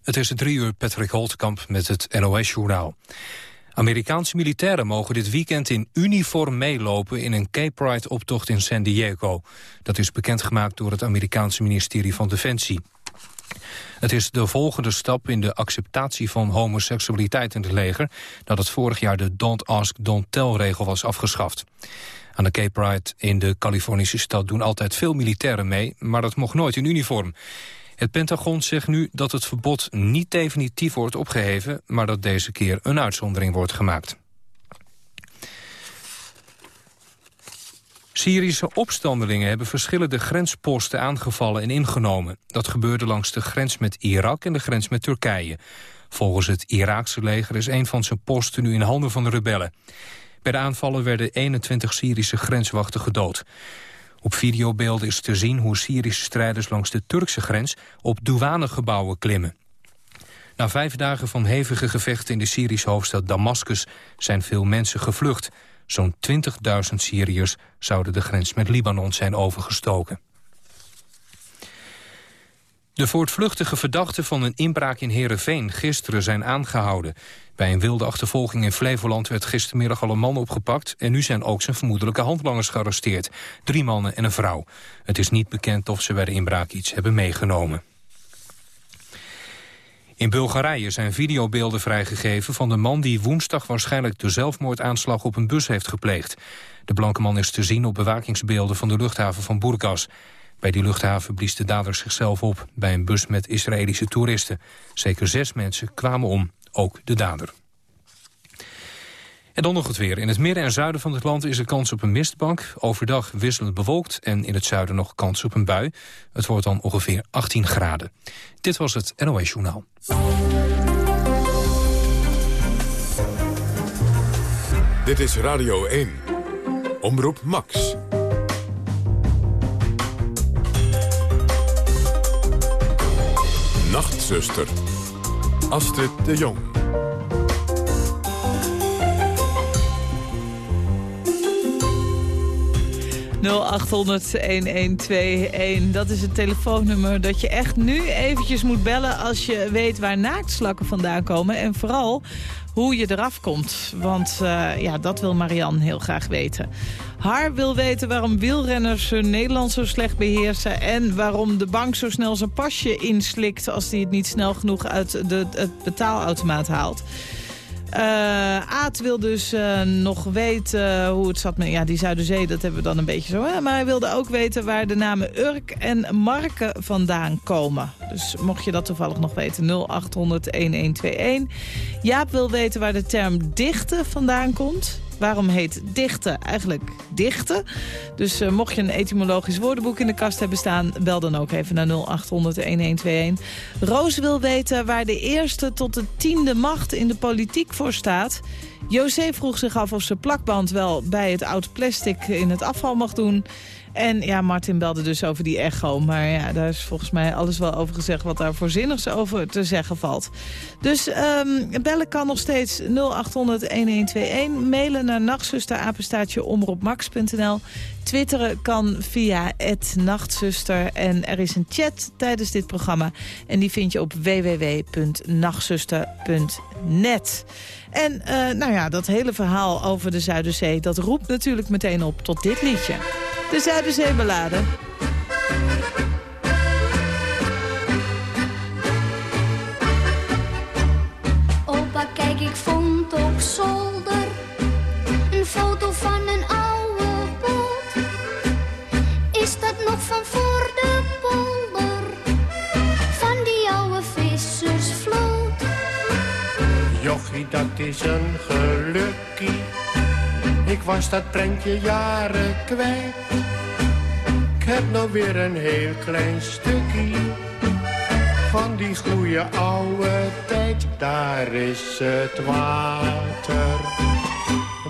Het is drie uur Patrick Holtkamp met het NOS-journaal. Amerikaanse militairen mogen dit weekend in uniform meelopen... in een Gay Pride-optocht in San Diego. Dat is bekendgemaakt door het Amerikaanse ministerie van Defensie. Het is de volgende stap in de acceptatie van homoseksualiteit in het leger... nadat vorig jaar de Don't Ask, Don't Tell-regel was afgeschaft. Aan de Gay Pride in de Californische stad doen altijd veel militairen mee... maar dat mocht nooit in uniform. Het Pentagon zegt nu dat het verbod niet definitief wordt opgeheven... maar dat deze keer een uitzondering wordt gemaakt. Syrische opstandelingen hebben verschillende grensposten aangevallen en ingenomen. Dat gebeurde langs de grens met Irak en de grens met Turkije. Volgens het Iraakse leger is een van zijn posten nu in handen van de rebellen. Bij de aanvallen werden 21 Syrische grenswachten gedood. Op videobeelden is te zien hoe Syrische strijders langs de Turkse grens op douanegebouwen klimmen. Na vijf dagen van hevige gevechten in de Syrische hoofdstad Damascus zijn veel mensen gevlucht. Zo'n 20.000 Syriërs zouden de grens met Libanon zijn overgestoken. De voortvluchtige verdachten van een inbraak in Heerenveen gisteren zijn aangehouden. Bij een wilde achtervolging in Flevoland werd gistermiddag al een man opgepakt... en nu zijn ook zijn vermoedelijke handlangers gearresteerd. Drie mannen en een vrouw. Het is niet bekend of ze bij de inbraak iets hebben meegenomen. In Bulgarije zijn videobeelden vrijgegeven van de man die woensdag waarschijnlijk de zelfmoordaanslag op een bus heeft gepleegd. De blanke man is te zien op bewakingsbeelden van de luchthaven van Burgas. Bij die luchthaven blies de dader zichzelf op bij een bus met Israëlische toeristen. Zeker zes mensen kwamen om, ook de dader. En dan nog het weer. In het midden en zuiden van het land is er kans op een mistbank. Overdag wisselend bewolkt en in het zuiden nog kans op een bui. Het wordt dan ongeveer 18 graden. Dit was het NOS Journaal. Dit is Radio 1. Omroep Max. Nachtzuster. Astrid de Jong. ...0800-1121. Dat is het telefoonnummer dat je echt nu eventjes moet bellen... als je weet waar naaktslakken vandaan komen. En vooral hoe je eraf komt. Want uh, ja, dat wil Marianne heel graag weten. Haar wil weten waarom wielrenners hun Nederland zo slecht beheersen... en waarom de bank zo snel zijn pasje inslikt... als hij het niet snel genoeg uit de, het betaalautomaat haalt. Uh, Aad wil dus uh, nog weten hoe het zat met ja, die Zuiderzee. Dat hebben we dan een beetje zo. Hè? Maar hij wilde ook weten waar de namen Urk en Marke vandaan komen. Dus mocht je dat toevallig nog weten, 0800-1121. Jaap wil weten waar de term dichten vandaan komt. Waarom heet dichten eigenlijk dichten? Dus uh, mocht je een etymologisch woordenboek in de kast hebben staan... bel dan ook even naar 0800-1121. Roos wil weten waar de eerste tot de tiende macht in de politiek voor staat. José vroeg zich af of ze plakband wel bij het oud plastic in het afval mag doen... En ja, Martin belde dus over die echo. Maar ja, daar is volgens mij alles wel over gezegd wat daar voorzinnigs over te zeggen valt. Dus um, bellen kan nog steeds 0800-1121. Mailen naar nachtzusterapenstaatje omroepmax.nl. Twitteren kan via het nachtzuster. En er is een chat tijdens dit programma. En die vind je op www.nachtzuster.net. En uh, nou ja, dat hele verhaal over de Zuiderzee... dat roept natuurlijk meteen op tot dit liedje. De Zuiderzeeballade. Opa, kijk, ik vond op zolder een foto van een oude boot. Is dat nog van voor de polder? Van die oude vissersvloot? Jochie, dat is een gelukkie. Ik was dat prentje jaren kwijt. Heb nou weer een heel klein stukje van die goede oude tijd. Daar is het water,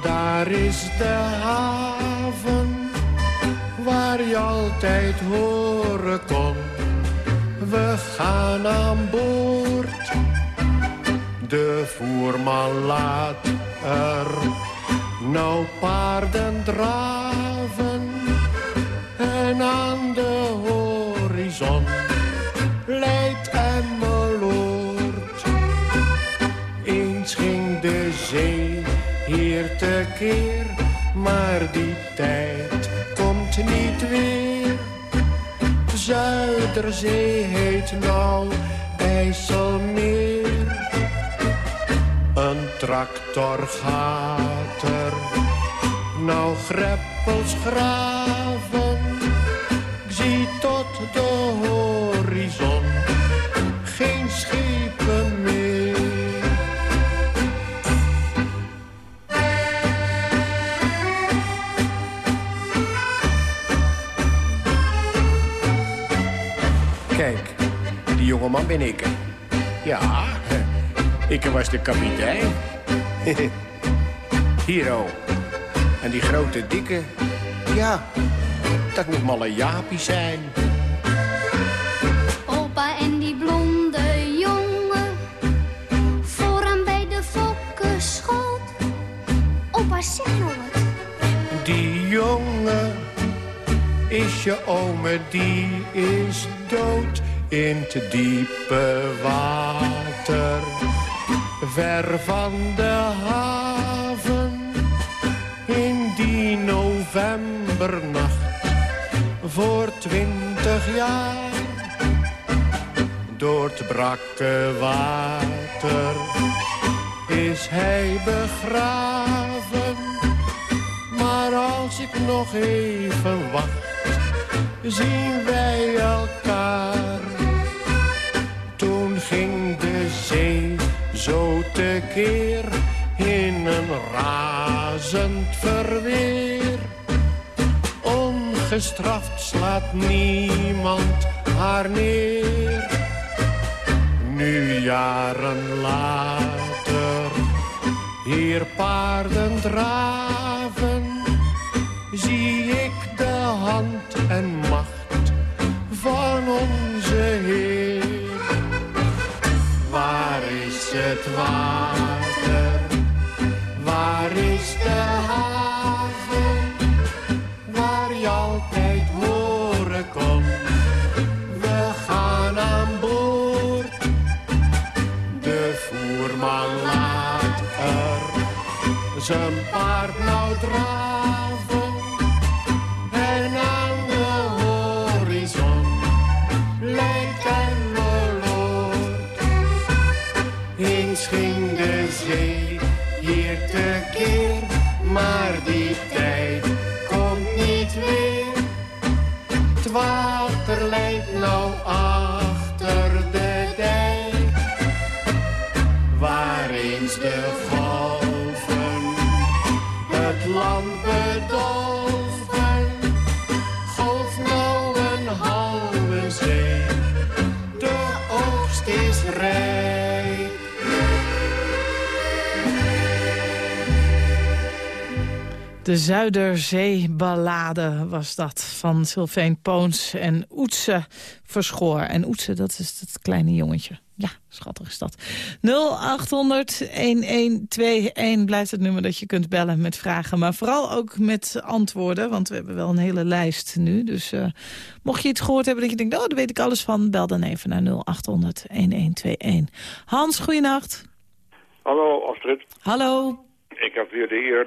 daar is de haven, waar je altijd horen kon. We gaan aan boord, de voerman laat er nou paarden draven aan de horizon leidt en loert. Eens ging de zee hier te keer, maar die tijd komt niet weer. Zuiderzee heet nou IJsselmeer. Een tractor gaat er, nou greppels graven jongeman ben ik. Ja, ik was de kapitein. Hier ook. En die grote dikke, ja, dat moet malle Jaapie zijn. Opa en die blonde jongen, vooraan bij de fokken schoot. Opa, zeg nou wat. Die jongen is je ome, die is dood in te diepe water. Ver van de haven, in die novembernacht, voor twintig jaar. Door het brakke water is hij begraven. Maar als ik nog even wacht, zien wij elkaar. Zo tekeer in een razend verweer. Ongestraft slaat niemand haar neer. Nu jaren later, hier paarden draven, zie ik de hand en macht van onze Heer. Is het water? Waar is de haven? Waar je altijd horen kon. We gaan aan boord. De voerman laat er zijn paard nou draven. De Zuiderzeeballade was dat van Sylvain Poons en Oetse Verschoor. En Oetse, dat is het kleine jongetje. Ja, schattig is dat. 0800-1121 blijft het nummer dat je kunt bellen met vragen. Maar vooral ook met antwoorden, want we hebben wel een hele lijst nu. Dus eh, mocht je iets gehoord hebben dat je denkt, oh, daar weet ik alles van... bel dan even naar 0800-1121. Hans, goeienacht. Hallo Astrid, Hallo. ik heb weer de eer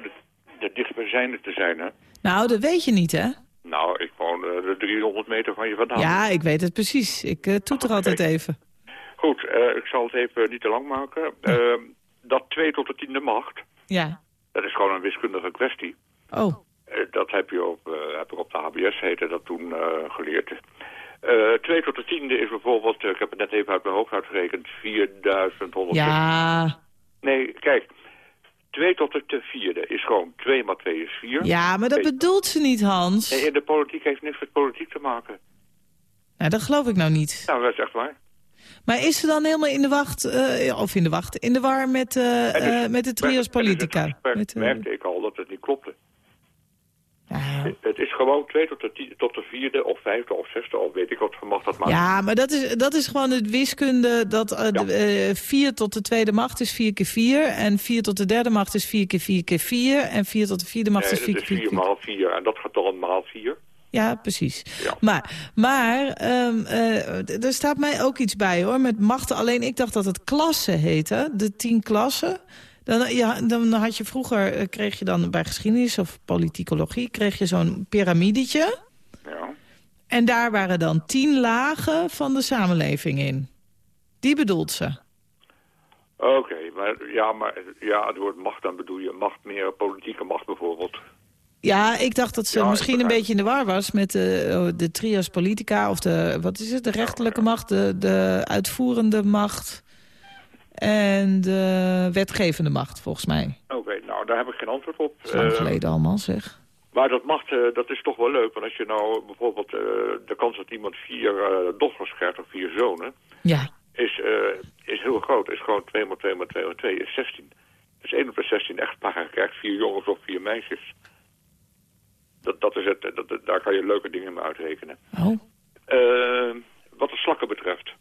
de, de dichtstbijzijnde te zijn. Hè? Nou, dat weet je niet, hè? Nou, ik woon eh, de 300 meter van je vandaan. Ja, ik weet het precies. Ik uh, toeter altijd even. Goed, eh, ik zal het even niet te lang maken. Eh, dat 2 tot de tiende macht, Ja. dat is gewoon een wiskundige kwestie. Oh, dat heb, je op, heb ik op de HBS heette dat toen geleerd. Eh 2 tot de tiende is bijvoorbeeld, ik heb het net even uit mijn hoofd uitgerekend, 4100. ja. Nee, kijk, 2 tot de vierde is gewoon 2 maar 2 is 4. Ja, maar dat bedoelt ze niet, Hans. Nee, in de politiek heeft niks met politiek te maken. Nou, dat geloof ik nou niet. Nou, dat is echt waar. Maar is ze dan helemaal in de wacht, eh, of in de wacht, in de war met, En dus- eh, met de trios en dus politica? eh, merkte ik al dat het niet klopte. Ja. Het is gewoon 2 tot de, ti- tot de vierde of vijfde of zesde of weet ik wat mag dat maar. ja, maar dat is, dat is gewoon het wiskunde. Dat eh, de, eh, 4 tot de tweede macht is 4 keer 4. En 4 tot de derde macht is 4 keer 4 keer 4. En 4 tot de vierde macht Nee, is 4 dat keer is 4 4 keer 4. maal 4 en dat gaat dan maal 4. Ja, precies. Ja. Maar, maar eh, er staat mij ook iets bij hoor, met machten. Alleen ik dacht dat het klassen heette, de tien klassen. Dan, ja, dan had je vroeger, eh, kreeg je dan bij geschiedenis of politicologie... kreeg je zo'n piramidetje. Ja. En daar waren dan tien lagen van de samenleving in. Die bedoelt ze. Oké, maar, ja, maar ja, het woord macht, dan bedoel je macht meer, politieke macht bijvoorbeeld. Ja, ik dacht dat ze Ja, misschien een beetje in de war was... met de, oh, de trias politica of de, wat is het, de rechterlijke macht... De, de uitvoerende macht en de wetgevende macht, volgens mij. Oké, nou, daar heb ik geen antwoord op. Dat is lang Eh, geleden allemaal, zeg. Maar dat macht, eh, dat is toch wel leuk. Want als je nou bijvoorbeeld eh, de kans dat iemand vier dochters krijgt of vier zonen... Ja, is, is heel groot. Is gewoon 2 maar 2 maar 2 maar 2 is 16. Dus 1 op de 16 echtparen krijgt vier jongens of vier meisjes. Dat, dat is het, dat, daar kan je leuke dingen mee uitrekenen. oh. Eh, wat de slakken betreft.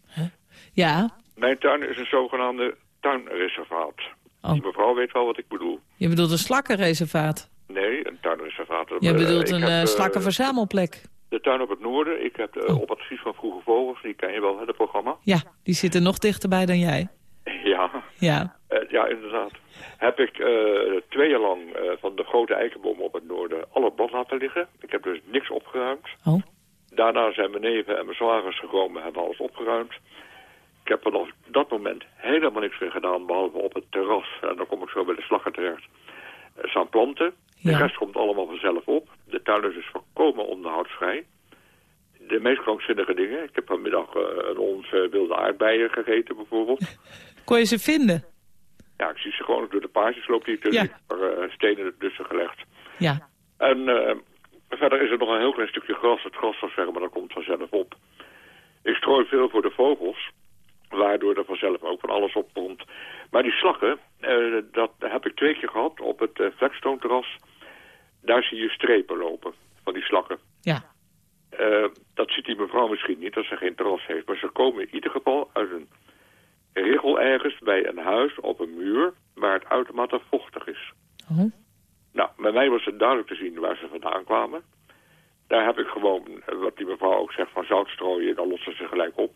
Ja, Mijn tuin is een zogenaamde tuinreservaat. Oh. Die mevrouw weet wel wat ik bedoel. je bedoelt een slakkenreservaat. Nee, een tuinreservaat. Je Eh, bedoelt ik een heb, eh, eh, slakkenverzamelplek. De tuin op het noorden. Ik heb eh, op advies van Vroege Vogels, die ken je wel, het programma. Ja, die zitten nog dichterbij dan jij. Ja, Ja, ja inderdaad. Heb ik eh, twee jaar lang van de grote eikenbomen op het noorden alle blad laten liggen. Ik heb dus niks opgeruimd. oh. Daarna zijn mijn neven en mijn zwagers gekomen, hebben alles opgeruimd. Ik heb er vanaf dat moment helemaal niks meer gedaan, behalve op het terras. En dan kom ik zo bij de slagger terecht. Er staan planten. De Ja. rest komt allemaal vanzelf op. De tuin is dus volkomen onderhoudsvrij. De meest krankzinnige dingen. Ik heb vanmiddag eh, een ons eh, wilde aardbeien gegeten bijvoorbeeld. Kon je ze vinden? Ja, ik zie ze gewoon door de paardjes lopen die Ja. tussen er, eh, stenen ertussen gelegd. Ja. En eh, verder is er nog een heel klein stukje gras. Het gras, zeg maar, dat komt vanzelf op. Ik strooi veel voor de vogels, waardoor er vanzelf ook van alles op komt. Maar die slakken, eh, dat heb ik twee keer gehad op het eh, Flagstone-terras. Daar zie je strepen lopen van die slakken. Ja. Eh, dat ziet die mevrouw misschien niet als ze geen terras heeft. Maar ze komen in ieder geval uit een richel ergens bij een huis op een muur waar het uitermate vochtig is. Oh. Nou, bij mij was het duidelijk te zien waar ze vandaan kwamen. Daar heb ik gewoon, wat die mevrouw ook zegt, van zout strooien, dan lossen ze gelijk op.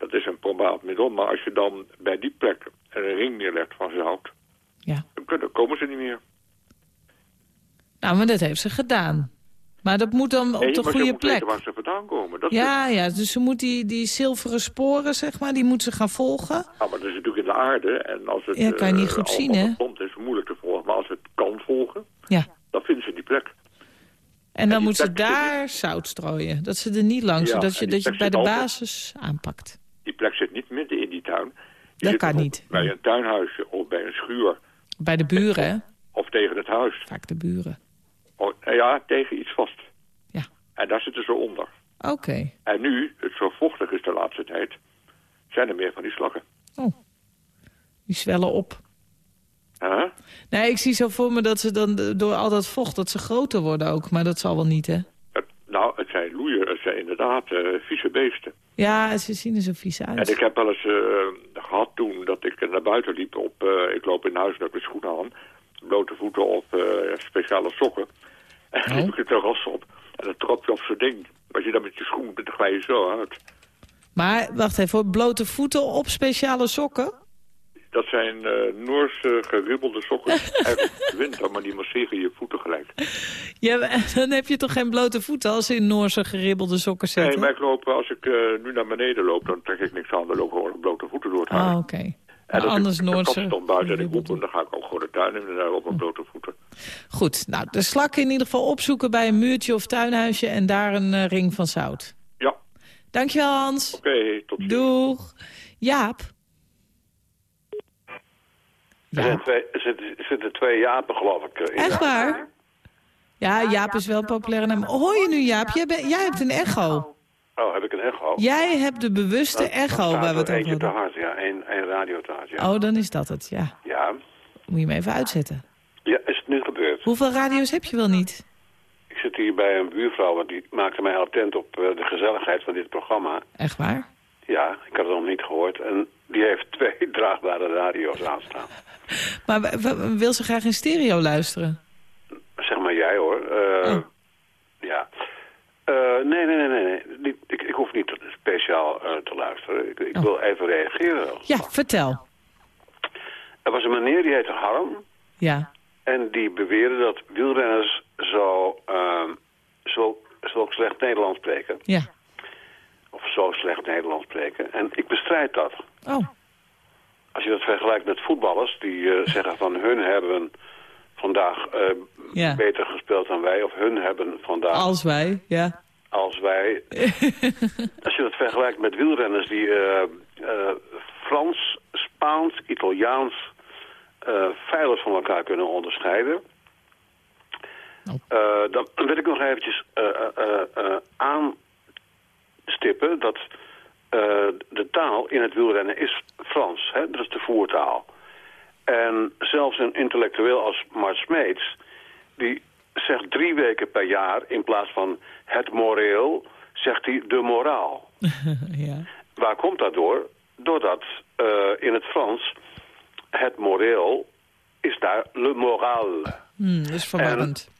Dat is een probaat middel, maar als je dan bij die plek een ring neerlegt van zout, Ja. dan komen ze niet meer. Nou, maar dat heeft ze gedaan. Maar dat moet dan op Nee, de goede plek. waar ze vandaan komen. Dat is Ja, ja, dus ze moet die, die zilveren sporen, zeg maar, die moet ze gaan volgen. Ja, maar dat is natuurlijk in de aarde. En als het, Ja, kan je niet eh, goed zien, hè? het land is moeilijk te volgen. Maar als het kan volgen, Ja. dan vinden ze die plek. En dan moet ze daar zout strooien. Dat ze er niet langs, Ja, zodat je, dat je het bij de basis aanpakt. Die plek zit niet midden in die tuin. Die Dat kan niet. Bij een tuinhuisje of bij een schuur. Bij de buren, hè? Of tegen het huis. Vaak de buren. Oh, nou ja, tegen iets vast. Ja. En daar zitten ze onder. Oké. En nu, het zo vochtig is de laatste tijd, zijn er meer van die slakken. Oh. Die zwellen op. Huh? Nee, ik zie zo voor me dat ze dan door al dat vocht, dat ze groter worden ook. Maar dat zal wel niet, hè? Het- nou, het zijn loeien, het zijn inderdaad eh, vieze beesten. Ja, ze zien er zo vies uit. En ik heb wel eens eh, gehad toen dat ik naar buiten liep op, eh, ik loop in huis met mijn schoenen aan, blote voeten of eh, speciale sokken. En dan Oh. liep ik het terras op en dan trap je op zo'n ding. Als je dan met je schoen bent, dan glij je zo uit. Maar wacht even, blote voeten op speciale sokken? Dat zijn eh Noorse geribbelde sokken. Eigenlijk winter, maar die masseren je voeten gelijk. Ja, dan heb je toch geen blote voeten als ze in Noorse geribbelde sokken Nee, zetten? maar ik loop, als ik eh, nu naar beneden loop, dan trek ik niks aan. Dan loop ik gewoon blote voeten door het huis. Oh, oké. en Maar als anders ik Noorse buiten en ik dan ga ik ook gewoon de tuin in en daar op mijn blote voeten. Goed, nou, de slakken in ieder geval opzoeken bij een muurtje of tuinhuisje... en daar een eh, ring van zout. Ja, Dankjewel, Hans. oké, tot ziens. Doeg. Jaap? Er zijn twee, er zitten, er zitten twee Japen, geloof ik. eh, in Echt waar? Ja, Jaap is wel een populaire naam. Hoor je nu, Jaap? Jij, hebt een echo. Oh, heb ik een echo? Jij hebt de bewuste echo waar we het er over te hard, ja. Eén één radio te hard, ja. Oh, dan is dat het, ja. Ja. Moet je hem even uitzetten. Ja, is het nu gebeurd? Hoeveel radio's heb je wel niet? Ik zit hier bij een buurvrouw, want die maakte mij attent op eh, de gezelligheid van dit programma. Echt waar? Ja, ik had het nog niet gehoord. En die heeft twee draagbare radio's aanstaan. Maar wil ze graag in stereo luisteren? Zeg maar jij hoor. Eh, Oh. Ja. Eh, nee, nee, nee, nee. nee. Ik, ik hoef niet speciaal eh, te luisteren. Ik, ik Oh. wil even reageren. Ja, vertel. Er was een meneer die heette Harm. Ja. En die beweerde dat wielrenners zo, ehm, zo, zo slecht Nederlands spreken. Ja. Of zo slecht Nederlands spreken. En ik bestrijd dat. Oh. Als je dat vergelijkt met voetballers die eh, zeggen van hun hebben vandaag eh, Ja. beter gespeeld dan wij. Of hun hebben vandaag Als wij, ja. als wij. Als je dat vergelijkt met wielrenners die eh, Frans, Spaans, Italiaans veilig van elkaar kunnen onderscheiden. Eh, dan wil ik nog eventjes aanstippen dat de taal in het wielrennen is Frans. Hè? Dat is de voertaal. En zelfs een intellectueel als Mart Smeets, die zegt drie weken per jaar in plaats van het moreel, zegt hij de moraal. ja. Waar komt dat door? Doordat eh, in het Frans het moreel is daar le moral. Hm, dat is verwarrend.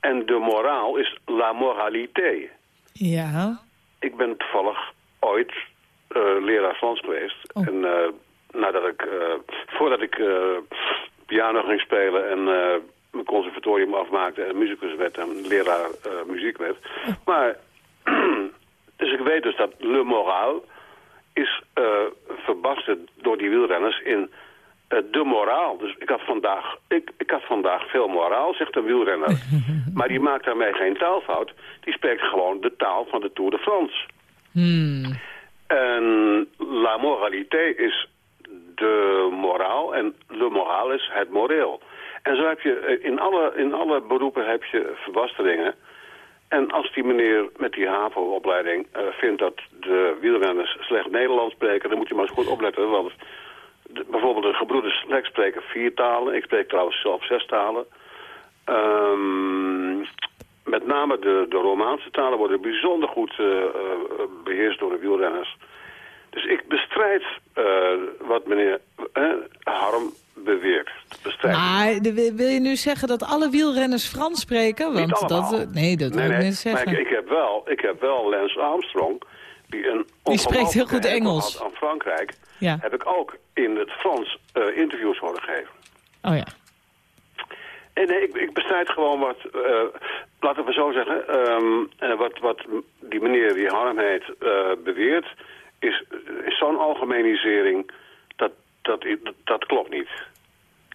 En de moraal is la moralité. Ja. Ik ben toevallig ooit eh, leraar Frans geweest. Oh. En eh, nadat ik, eh, voordat ik eh, piano ging spelen en eh, mijn conservatorium afmaakte en muzikus werd en leraar eh, muziek werd. Maar, dus ik weet dus dat le moral is eh verbasterd door die wielrenners in eh, de moraal. Dus ik had, vandaag, ik, ik had vandaag veel moraal, zegt een wielrenner. maar die maakt daarmee geen taalfout. Die spreekt gewoon de taal van de Tour de France. Hmm. En la moralité is de moraal en le moraal is het moreel. En zo heb je eh, in alle, in alle beroepen heb je verbasteringen. En als die meneer met die HAVO-opleiding eh, vindt dat de wielrenners slecht Nederlands spreken, dan moet je maar eens goed opletten. Want bijvoorbeeld de gebroeders Slek spreken vier talen. Ik spreek trouwens zelf zes talen. Ehm, met name de, de Romaanse talen worden bijzonder goed eh, beheerst door de wielrenners. Dus ik bestrijd eh, wat meneer Harm beweert. Bestrijd. Maar de- wil je nu zeggen dat alle wielrenners Frans spreken? Niet Want dat, allemaal. eh, nee, dat wil nee, ik niet zeggen. Maar ik, ik, heb wel, ik heb wel Lance Armstrong, die een Die spreekt heel goed Engels. aan Frankrijk, Ja. heb ik ook in het Frans interviews horen geven. Oh ja. En nee, ik, ik bestrijd gewoon wat, eh, laten we zo zeggen, ehm, eh, wat, wat die meneer die Harm heet eh, beweert, is, is zo'n algemenisering, dat, dat, dat klopt niet.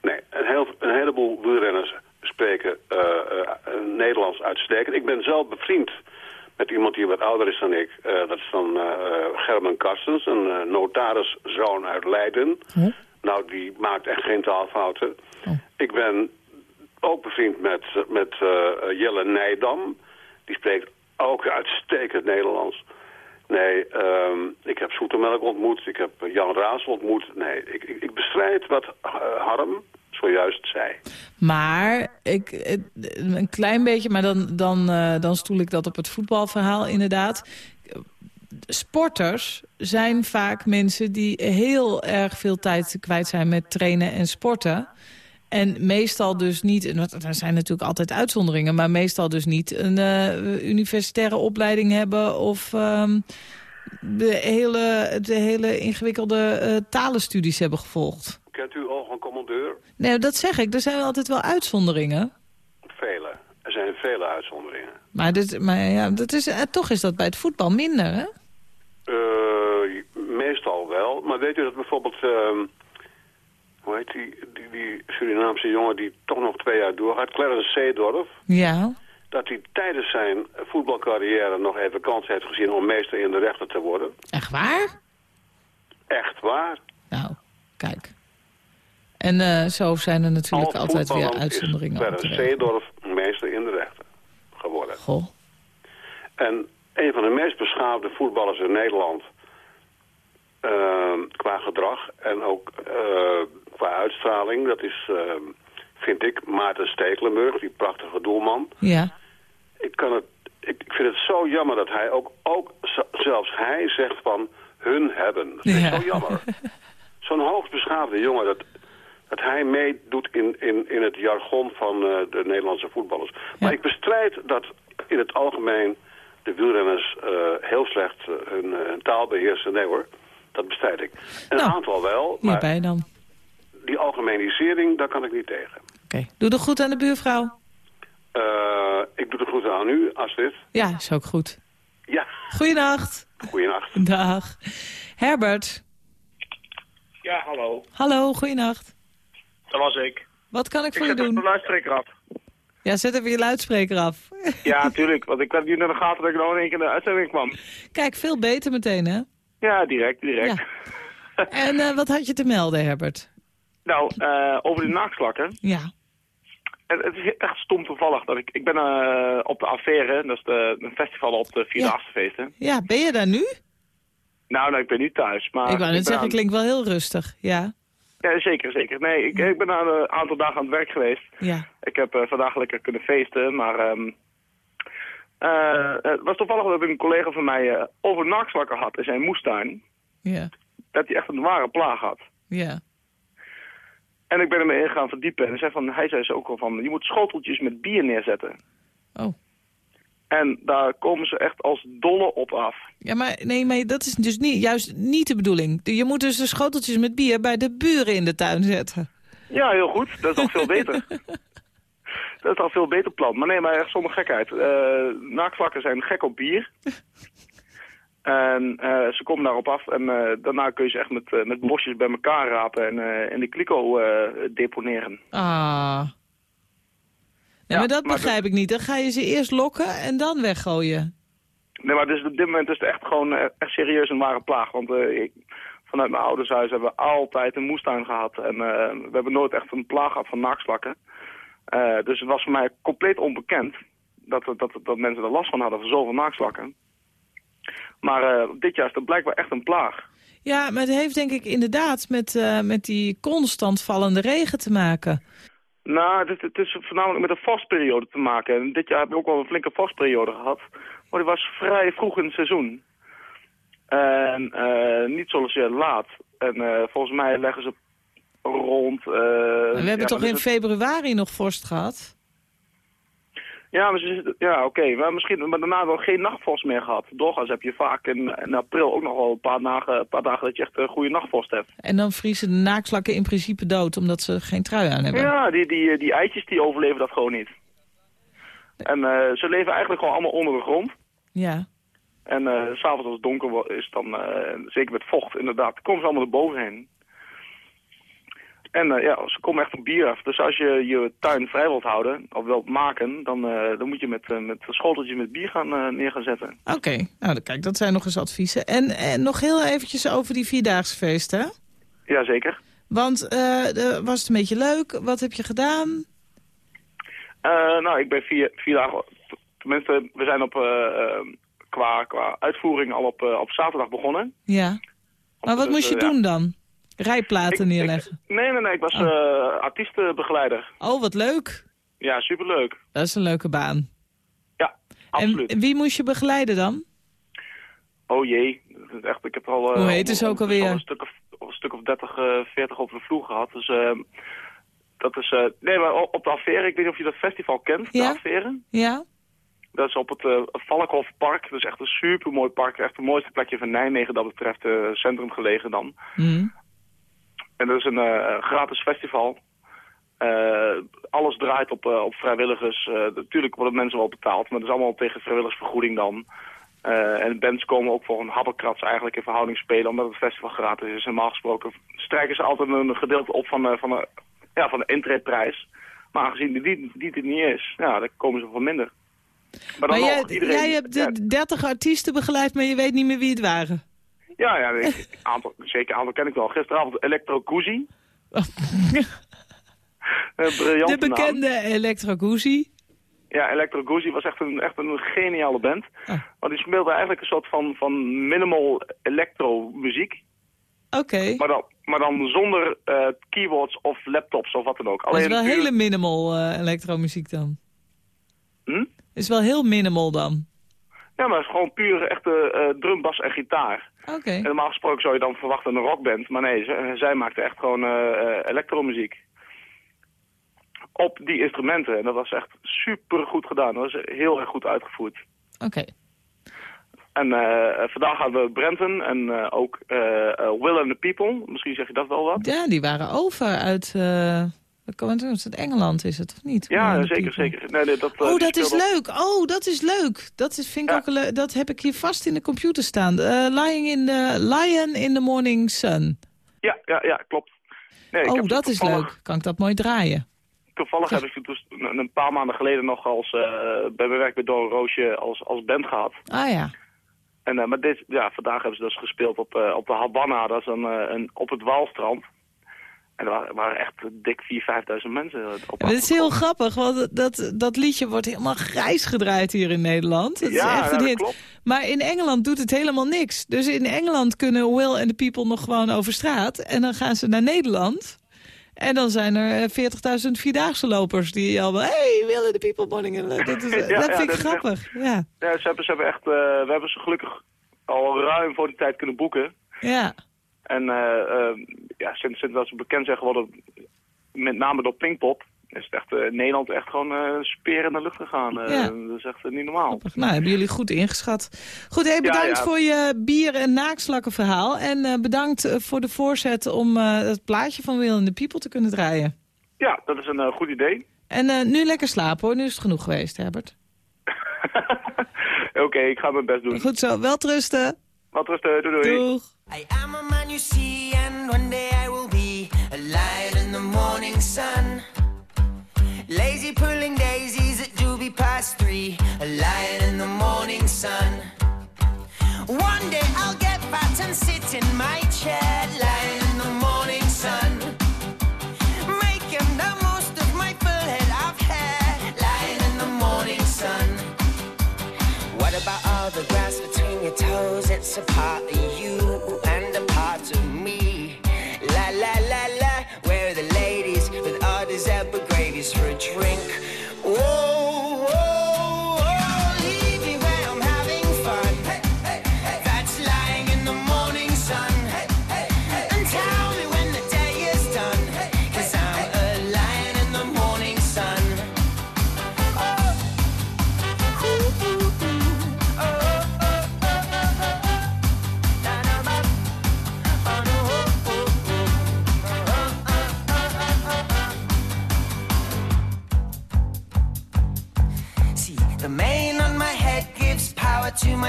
Nee, een, heel, een heleboel wielrenners spreken eh, eh, Nederlands uitstekend. Ik ben zelf bevriend met iemand die wat ouder is dan ik. Eh, dat is dan eh, German Karstens, een notariszoon uit Leiden. Hm? Nou, die maakt echt geen taalfouten. Oh. Ik ben ook bevriend met, met eh, Jelle Nijdam. Die spreekt ook uitstekend Nederlands. Nee, ehm, ik heb Zoetemelk ontmoet. Ik heb Jan Raas ontmoet. Nee, ik, ik, bestrijd wat eh, Harm zojuist zei. Maar ik, een klein beetje, maar dan, dan, eh, dan stoel ik dat op het voetbalverhaal inderdaad. Sporters zijn vaak mensen die heel erg veel tijd kwijt zijn met trainen en sporten. En meestal dus niet, er zijn natuurlijk altijd uitzonderingen... maar meestal dus niet een eh, universitaire opleiding hebben... of ehm, de, hele, de hele ingewikkelde eh, talenstudies hebben gevolgd. Kent u al een commandeur? Nee, dat zeg ik. Er zijn altijd wel uitzonderingen. Vele. Er zijn vele uitzonderingen. Maar, dit, maar ja, dat is, eh, toch is dat bij het voetbal minder, hè? Eh, meestal wel. Maar weet u dat bijvoorbeeld... hoe heet die, die, die Surinaamse jongen die toch nog twee jaar doorgaat? Clarence Seedorf. Ja. Dat hij tijdens zijn voetbalcarrière nog even kans heeft gezien om meester in de rechter te worden. Echt waar? Echt waar. Nou, kijk. En eh, zo zijn er natuurlijk Als altijd weer uitzonderingen. Clarence. Seedorf meester in de rechter geworden. Goh. En een van de meest beschaafde voetballers in Nederland... eh, qua gedrag en ook eh, qua uitstraling... dat is, eh, vind ik, Maarten Stekelenburg, die prachtige doelman. Ja. Ik, kan het, ik, ik vind het zo jammer dat hij ook, ook zelfs hij zegt van hun hebben. Dat vind ik Ja. zo jammer. Zo'n hoogst beschaafde jongen, dat, dat hij meedoet in, in, in het jargon van eh, de Nederlandse voetballers. Maar ik bestrijd dat in het algemeen de wielrenners eh, heel slecht hun, hun taal beheersen. Nee hoor, dat bestrijd ik. Een Nou, aantal wel, maar Hierbij dan. die algemenisering, daar kan ik niet tegen. Oké. Doe de goed aan de buurvrouw. Eh, ik doe de groeten aan u, Astrid. Ja, is ook goed. Ja, Goeienacht. goeienacht. Dag. Herbert. Ja, hallo. Hallo, goeienacht. Dat was ik. Wat kan ik Ik voor je zet even de doen? luidspreker af. Ja, zet even je luidspreker af. Ja, tuurlijk. Want ik had niet in de gaten dat ik nog in één keer in de uitzending kwam. Kijk, veel beter meteen, hè? Ja, direct, direct. Ja. En eh, wat had je te melden, Herbert? Nou, eh, over de naakslakken. Ja. Het, het is echt stom toevallig dat ik... Ik ben eh, op de affaire, dat is de, een festival op de Vierdaagse feesten. Ja, ben je daar nu? Nou, nou, ik ben nu thuis. Maar ik wou net zeggen, aan- klinkt wel heel rustig. Ja, Ja, zeker, zeker. Nee, ik, ik ben een aantal dagen aan het werk geweest. ja. Ik heb vandaag lekker kunnen feesten, maar... ehm, eh, het was toevallig dat een collega van mij eh, over naakslakken had in zijn moestuin. Ja, Dat hij echt een ware plaag had. ja. En ik ben ermee in gaan verdiepen. En hij zei, van, hij zei ze ook al van, je moet schoteltjes met bier neerzetten. Oh. En daar komen ze echt als dolle op af. Ja, maar nee, maar dat is dus niet, juist niet de bedoeling. Je moet dus de schoteltjes met bier bij de buren in de tuin zetten. Ja, heel goed. Dat is al veel beter. Dat is al veel beter plan. Maar nee, maar echt zonder gekheid. Eh naakslakken zijn gek op bier. En eh, ze komen daarop af. En eh, daarna kun je ze echt met, eh, met bosjes bij elkaar rapen en in de kliko deponeren. Ah. Nee, Ja, maar dat maar begrijp ik niet. Dan ga je ze eerst lokken en dan weggooien. Nee, maar dus op dit moment is het echt gewoon echt serieus een ware plaag. Want ik, vanuit mijn ouders huis hebben we altijd een moestuin gehad. En we hebben nooit echt een plaag gehad van naakslakken. Eh, dus het was voor mij compleet onbekend dat, dat, dat mensen er last van hadden van zoveel naakslakken. Maar eh, dit jaar is het blijkbaar echt een plaag. Ja, maar het heeft denk ik inderdaad met, eh, met die constant vallende regen te maken. Nou, het, het is voornamelijk met een vorstperiode te maken. En dit jaar heb ik ook wel een flinke vorstperiode gehad. Maar die was vrij vroeg in het seizoen. En niet zozeer laat. En volgens mij leggen ze rond... eh, we hebben ja, toch maar in februari nog vorst gehad? Ja, maar ja oké. Maar misschien maar daarna wel geen nachtvorst meer gehad. Doorgaans heb je vaak in, in april ook nog wel een paar dagen, een paar dagen dat je echt een goede nachtvorst hebt. En dan vriezen de naakslakken in principe dood, omdat ze geen trui aan hebben. Ja, die, die, die eitjes die overleven dat gewoon niet. En eh, ze leven eigenlijk gewoon allemaal onder de grond. Ja. En eh, s s'avonds als het donker is, dan eh, zeker met vocht inderdaad, komen ze allemaal erboven heen. En eh, ja, ze komen echt op bier af. Dus als je je tuin vrij wilt houden, of wilt maken, dan, eh, dan moet je met, eh, met schoteltjes met bier gaan, neer gaan zetten. Oké, nou kijk, dat zijn nog eens adviezen. En, en nog heel eventjes over die Vierdaagse feesten. hè? Jazeker. Want was het een beetje leuk? Wat heb je gedaan? Nou, ik ben vier, vier dagen, tenminste, we zijn op, qua, qua uitvoering al op, op zaterdag begonnen. Ja. Maar wat Dus, moest je doen dan? Rijplaten Ik- neerleggen? Nee, nee, nee, ik was Oh. eh, artiestenbegeleider. Oh, wat leuk. Ja, superleuk. Dat is een leuke baan. Ja, absoluut. En wie moest je begeleiden dan? Oh jee, dat is echt, ik heb al... eh, Hoe heet het al- ook al alweer? Een stuk of, een stuk of 30, eh 40 over de vloer gehad. Dus eh, dat is... eh, nee, maar op de affaire, ik weet niet of je dat festival kent, Ja. de affaire. Ja? Dat is op het eh Valkhofpark. Dat is echt een supermooi park. Echt het mooiste plekje van Nijmegen dat betreft. eh centrum gelegen dan. Hm. En dat is een eh, gratis festival. Eh, alles draait op, eh, op vrijwilligers. Natuurlijk worden mensen wel betaald, maar dat is allemaal tegen vrijwilligersvergoeding dan. En bands komen ook voor een habbekrats eigenlijk in verhouding spelen, omdat het festival gratis is. Normaal gesproken strijken ze altijd een gedeelte op van, de van, de, ja, van de intreeprijs. Maar aangezien die, die, er niet is, ja, dan komen ze voor minder. Maar dan Maar jij, iedereen... jij hebt ja, de 30 artiesten begeleid, maar je weet niet meer wie het waren. Ja, ja ik- aantal, zeker aantal ken ik wel. Gisteravond Electro. Een briljante De naam. bekende Electro Guzzi. Ja, Electro Guzzi was echt een, echt een geniale band. Ah. Want die speelde eigenlijk een soort van, van minimal electro muziek. Oké. Maar dan, maar dan zonder eh, keyboards of laptops of wat dan ook. Dat is wel hele minimal eh elektromuziek dan. Hm? Is wel heel minimal dan. Ja, maar het is gewoon puur echte eh drum, bas en gitaar. Oké. En normaal gesproken zou je dan verwachten een rockband. Maar nee, zij, zij maakte echt gewoon eh eh, elektromuziek. Op die instrumenten. En dat was echt super goed gedaan. Dat was heel erg goed uitgevoerd. Oké. En eh, vandaag hadden we Brenton en eh, ook eh, eh, Will and the People. Misschien zeg je dat wel wat. Ja, die waren over uit... het, is het Engeland is het, of niet? Ja, zeker, zeker. Nee, nee, dat, eh, Oh, dat is leuk. Oh, dat is leuk. Dat, is, vind ik Ja. ook leuk. dat heb ik hier vast in de computer staan. Eh, lying in the, Lion in the Morning Sun. Ja, ja, ja, klopt. Nee, oh, dat is leuk. Kan ik dat mooi draaien? Toevallig heb ik ze dus een paar maanden geleden nog als, eh, bij mijn werk bij Don Roosje als, als band gehad. Ah ja. En, maar dit, ja, vandaag hebben ze dus gespeeld op, op de Havana, dat is een, een, op het Waalstrand. En er waren, waren echt dik 4.000, 5.000 mensen eh, op Het is heel grappig, want dat, dat liedje wordt helemaal grijs gedraaid hier in Nederland. Dat is Ja, echt ja, een hit. Maar in Engeland doet het helemaal niks. Dus in Engeland kunnen Will en the People nog gewoon over straat. En dan gaan ze naar Nederland. En dan zijn er eh, 40.000 Vierdaagse lopers die al wel... Hey, Will and the People morning. En Dat, is, Ja, dat ja, vind ik dat is echt- grappig. Ja, Ja, ze hebben, ze hebben echt, eh, we hebben ze gelukkig al ruim voor die tijd kunnen boeken. ja. En eh, eh, ja, sinds, sinds dat ze bekend zijn geworden, met name door Pinkpop, is het echt eh, in Nederland echt gewoon eh speer in de lucht gegaan. Eh, Ja. Dat is echt niet normaal. Nou, hebben jullie goed ingeschat. Goed, hey, bedankt ja. voor je bier- en naakslakkenverhaal. En bedankt voor de voorzet om het plaatje van Will and the People te kunnen draaien. Ja, dat is een goed idee. En nu lekker slapen hoor, nu is het genoeg geweest, Herbert. Oké, ik ga mijn best doen. Goed zo, wel trusten. Wat rusten, doei doei. Doeg. I am a man you see, and one day I will be a lion in the morning sun. Lazy pulling daisies at doobie past three, a lion in the morning sun. One day I'll get fat and sit in my chair, lion It's a part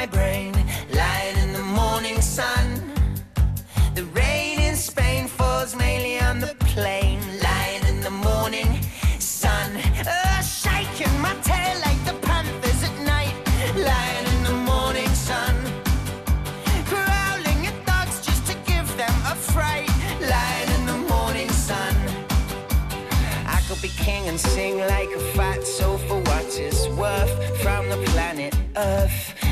my brain. Lying in the morning sun. The rain in Spain falls mainly on the plain. Lying in the morning sun. Uh, shaking my tail like the panthers at night. Lying in the morning sun. Growling at dogs just to give them a fright. Lying in the morning sun. I could be king and sing like a fat for what worth from the planet Earth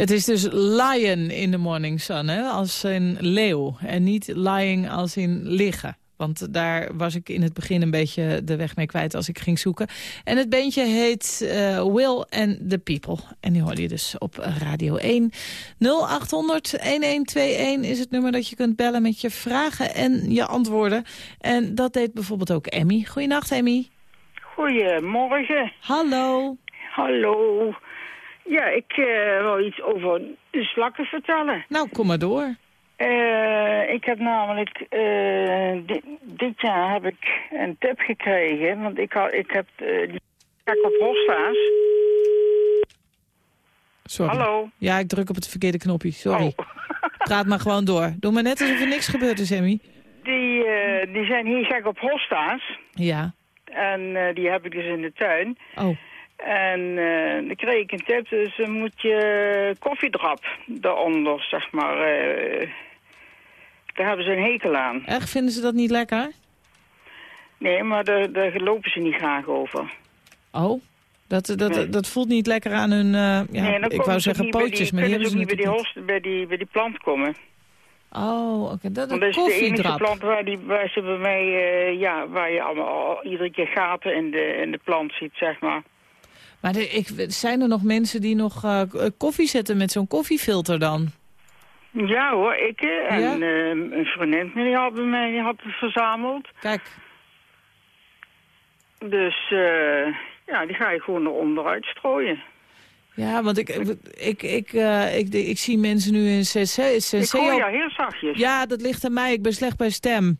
Het is dus lion in the morning sun, hè? als in leeuw. En niet lying als in liggen. Want daar was ik in het begin een beetje de weg mee kwijt als ik ging zoeken. En het bandje heet eh, Will and the People. En die hoor je dus op Radio 1. 0800-1121 is het nummer dat je kunt bellen met je vragen en je antwoorden. En dat deed bijvoorbeeld ook Emmy. Goedenacht, Emmy. Goedemorgen. Hallo. Hallo. Ja, ik uh, wil iets over de slakken vertellen. Nou, kom maar door. Uh, ik heb namelijk, uh, dit, dit, jaar heb ik een tip gekregen, want ik, had, ik heb die op Hosta's. Sorry. Hallo. Ja, ik druk op het verkeerde knopje, sorry. Oh. Praat maar gewoon door. Doe maar net alsof er niks gebeurd is, Emmy. Die, die zijn hier gek op Hosta's. Ja. En die heb ik dus in de tuin. Oh. En uh, dan kreeg ik een tip, dus dan moet je koffiedrap eronder, zeg maar. Uh, daar hebben ze een hekel aan. Echt, vinden ze dat niet lekker? Nee, maar daar, daar lopen ze niet graag over. Oh, dat, dat, nee. dat voelt niet lekker aan hun, uh, ja, nee, ik wou zeggen pootjes, maar die hebben ze niet bij die, host, bij, die, bij die plant komen. Oh, oké. Okay. Dat, dat is de enige plant waar, die, waar ze bij mij, ja, waar je allemaal, iedere keer gaten in de, in de plant ziet, zeg maar. Maar de, ik, zijn er nog mensen die nog uh, koffie zetten met zo'n koffiefilter dan? Ja hoor, ik en ja? uh, een vriendin die had bij mij die had het verzameld. Kijk. Dus uh, ja, die ga je gewoon eronder uitstrooien. Ja, want ik, ik, ik, uh, ik, ik, ik, zie mensen nu in CC. CC ik hoor ja heel zachtjes. Ja, dat ligt aan mij. Ik ben slecht bij stem.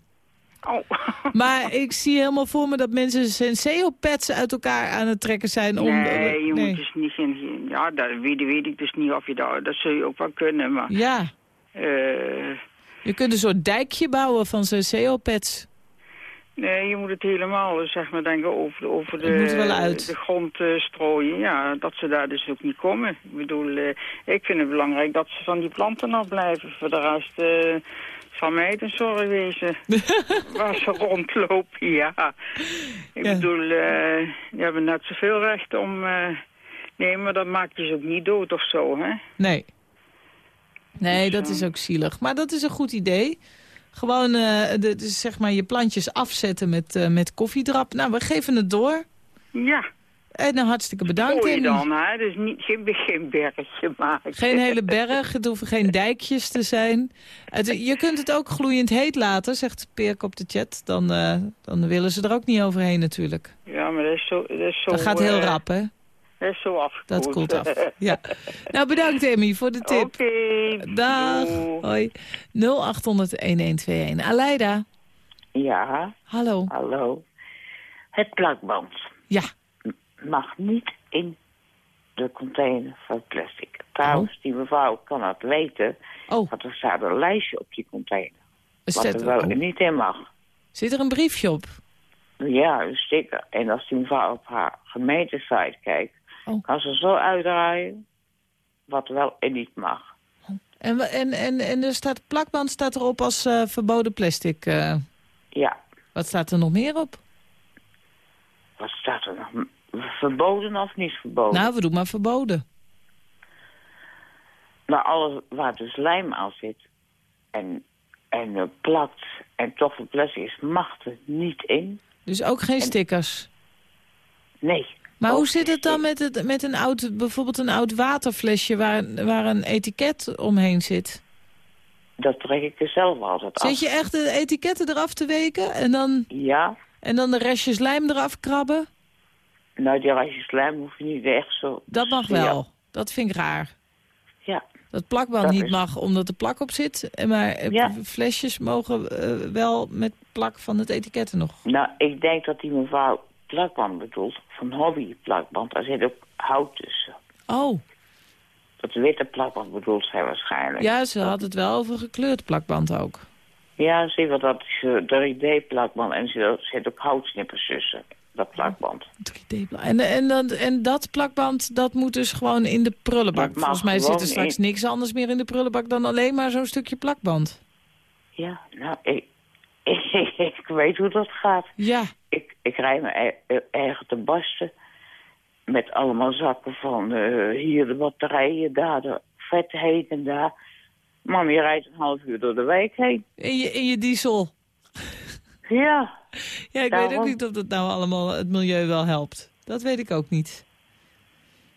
Oh. maar ik zie helemaal voor me dat mensen Senseo-pads uit elkaar aan het trekken zijn. Om, nee, je nee. moet dus niet in... Ja, dat weet, weet ik dus niet of je dat... Dat zul je ook wel kunnen, maar... Ja. Uh, je kunt een soort dijkje bouwen van Senseo-pads. Nee, je moet het helemaal, zeg maar, denken over, over de, de grond uh, strooien. Ja, dat ze daar dus ook niet komen. Ik bedoel, uh, ik vind het belangrijk dat ze van die planten afblijven. Voor de rest... Van mij een zorg wezen. waar ze rondlopen, ja. Ik ja. bedoel, uh, die hebben net zoveel recht om... Uh, nee, maar dat maakt je ze ook niet dood of zo, hè? Nee. Nee, dat is ook zielig. Maar dat is een goed idee. Gewoon, uh, de, de, zeg maar, je plantjes afzetten met, met koffiedrap. Nou, we geven het door. Ja. En dan hartstikke bedankt. Gooi dan, hè? Dus niet, geen, geen bergje maken. Geen hele berg, het hoeven geen dijkjes te zijn. Het, je kunt het ook gloeiend heet laten, zegt Peerk op de chat. Dan, uh, dan willen ze er ook niet overheen natuurlijk. Ja, maar dat is zo... Dat, is zo, dat gaat heel uh, rap, hè? Dat is zo afgekoeld. Dat koelt af, ja. Nou, bedankt Emmy voor de tip. Oké. Okay. Dag. Doe. Hoi. 0800-1121. Aleida. Ja. Hallo. Hallo. Het plakband. Ja. Mag niet in de container van plastic. Trouwens, oh. die mevrouw kan het weten. Oh. Want er staat een lijstje op die container. Wat er wel oh. niet in mag. Zit er een briefje op? Ja, een sticker. En als die mevrouw op haar gemeentesite kijkt... Oh. kan ze zo uitdraaien wat wel en niet mag. En, en, en, en er staat plakband staat erop als uh, verboden plastic. Uh. Ja. Wat staat er nog meer op? Wat staat er nog? Verboden of niet verboden? Nou, we doen maar verboden. Nou, alles waar dus lijm aan zit en, en uh, plakt en toch een plastic is, mag er niet in. Dus ook geen en... stickers? Nee. Maar hoe zit het dan met, het, met een oud, bijvoorbeeld een oud waterflesje waar, waar een etiket omheen zit? Dat trek ik er zelf altijd af. Zit je echt de etiketten eraf te weken en dan, Ja. en dan de restjes lijm eraf krabben? Nou, die restjes lijm hoef je niet echt zo... Dat mag Ja. wel. Dat vind ik raar. Ja. Dat plakband Dat niet is- mag omdat er plak op zit. Maar eh, Ja. flesjes mogen eh, wel met plak van het etiketten nog. Nou, ik denk dat die mevrouw plakband bedoelt, van hobby plakband. Daar zit ook hout tussen. Oh, Dat witte plakband bedoelt zij waarschijnlijk. ja, ze had het wel over gekleurd plakband ook. Ja, zie wat dat is eh, 3D-plakband en er zit ook- houtsnippers tussen. Dat plakband. 3D-blad. En, en, dan, en dat plakband, dat moet dus gewoon in de prullenbak. Volgens mij zit er straks in- niks anders meer in de prullenbak dan alleen maar zo'n stukje plakband. Ja, nou, ik, ik weet hoe dat gaat. Ja, Ik, ik rij me er, er- ergens te barsten met allemaal zakken van eh, hier de batterijen, daar de vet heen en daar. Man, je rijdt een half uur door de wijk heen. in je, in je diesel. Ja. Ja, ik weet ook niet of dat nou allemaal het milieu wel helpt. Dat weet ik ook niet.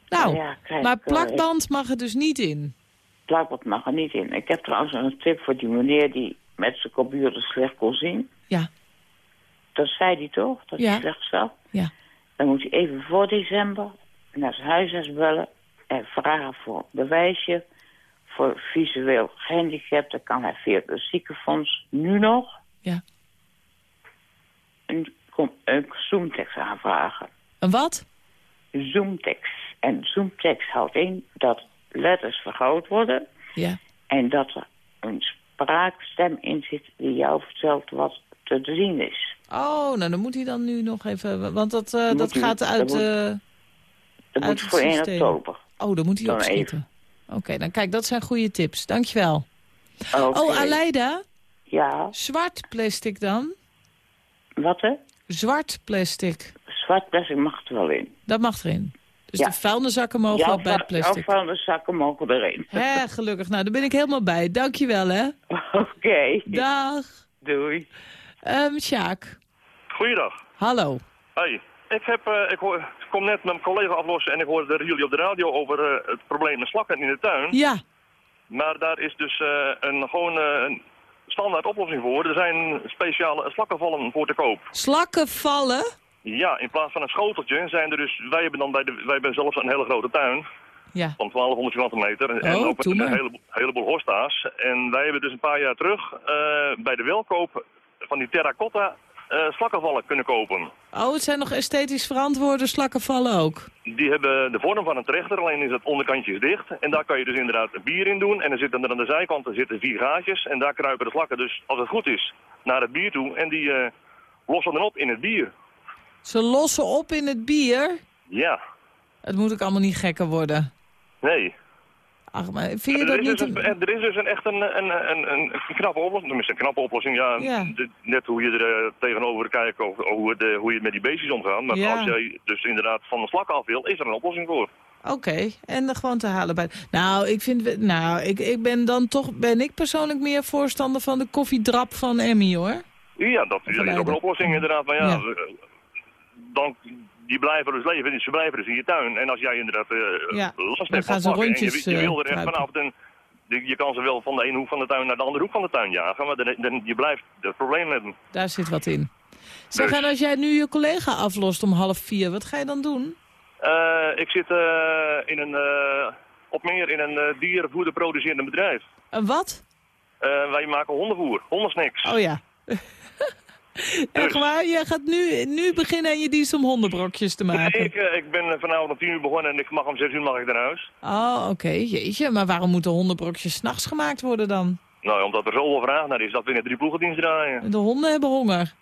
Nou, Ja, kijk, maar eh, plakband mag er dus niet in. Plakband mag er niet in. Ik heb trouwens een tip voor die meneer die met zijn computer slecht kon zien. Ja. Dat zei hij toch, dat Ja. hij slecht zag. Ja. Dan moet hij even voor december naar zijn huisarts bellen... en vragen voor een bewijsje voor visueel gehandicapten. kan hij via het ziekenfonds nu nog Ja. een, een zoomtekst aanvragen. Een wat? Zoomtekst. En zoomtekst houdt in dat letters vergroot worden... Ja. En dat er een spraakstem in zit die jou vertelt wat te zien is. Oh, nou dan moet hij dan nu nog even... Want dat, eh, dat gaat dat uit... moet- eh, Dat uit moet het voor 1 systeem. oktober. Oh, dan moet hij opschieten. Oké, dan kijk, dat zijn goede tips. Dankjewel. Oh, Aleida, Ja, zwart plastic dan? wat hè? Zwart plastic, Zwart plastic mag er wel in. dat mag erin. Dus Ja. de vuilniszakken mogen ook bij het plastic. vuilniszakken mogen erin. Hè, gelukkig. Nou, daar ben ik helemaal bij. Dankjewel, hè. Oké. Dag. Doei. Ehm Sjaak, Goeiedag. hallo. Hey, ik, heb, eh, ik, hoor, kom net met mijn collega aflossen en ik hoorde jullie op de radio over eh, het probleem met slakken in de tuin. Ja, Maar daar is dus eh, een, gewoon eh, een standaard oplossing voor. Er zijn speciale slakkenvallen voor te koop. slakken vallen. Ja, in plaats van een schoteltje zijn er dus... Wij hebben dan bij de, wij hebben zelfs een hele grote tuin Ja. van 1200 vierkante meter. en Oh, ook een heleboel, heleboel hosta's. En wij hebben dus een paar jaar terug bij de welkoop van die terracotta eh slakkenvallen kunnen kopen. Oh, het zijn nog esthetisch verantwoorde slakken vallen ook. Die hebben de vorm van een trechter, alleen is het onderkantje dicht. En daar kan je dus inderdaad bier in doen. En er zitten er aan de zijkanten zitten vier gaatjes. En daar kruipen de slakken dus, als het goed is, naar het bier toe. En die eh, lossen dan op in het bier. Ze lossen op in het bier. Ja, Het moet ook allemaal niet gekker worden. nee. Ach, maar vind je er, dat is niet... dus een, er is dus een echt een, een, een, een, knappe oplossing. Tenminste, een knappe oplossing. Ja, Ja. de- net hoe je er eh, tegenover kijkt of, of hoe, het, eh, hoe je met die beestjes omgaat. Maar Ja. als jij dus inderdaad van de slak af wil, is er een oplossing voor. Oké, en er gewoon te halen bij. Nou, ik vind, nou, ik, ik ben dan toch, ben ik persoonlijk meer voorstander van de koffiedrap van Emmy, hoor. Ja, dat is ook een oplossing inderdaad. Maar ja, Ja. dan, die blijven dus leven, ze blijven dus in je tuin. En als jij inderdaad eh Ja, last hebt van ze slakken en rondjes, je, je eh, wil er echt kruipen. vanaf, dan, je kan ze wel van de ene hoek van de tuin naar de andere hoek van de tuin jagen. Maar dan, dan, je blijft het probleem hebben. Daar zit wat in. Zeg, Dus- en als jij nu je collega aflost om half vier, wat ga je dan doen? Eh, ik zit eh, in een, eh, op meer in een uh, dierenvoeder producerend bedrijf. Een wat? Eh, wij maken hondenvoer, hondensnacks. Oh ja. Echt waar? Jij gaat nu, nu beginnen aan je dienst om hondenbrokjes te Nee, maken. ik, eh, ik ben vanavond om tien uur begonnen en ik mag om zes uur mag ik naar huis. Oh, oké. Jeetje, maar waarom moeten hondenbrokjes s'nachts gemaakt worden dan? Nou, omdat er zoveel vraag naar is dat we in de drie ploegendienst draaien. De honden hebben honger.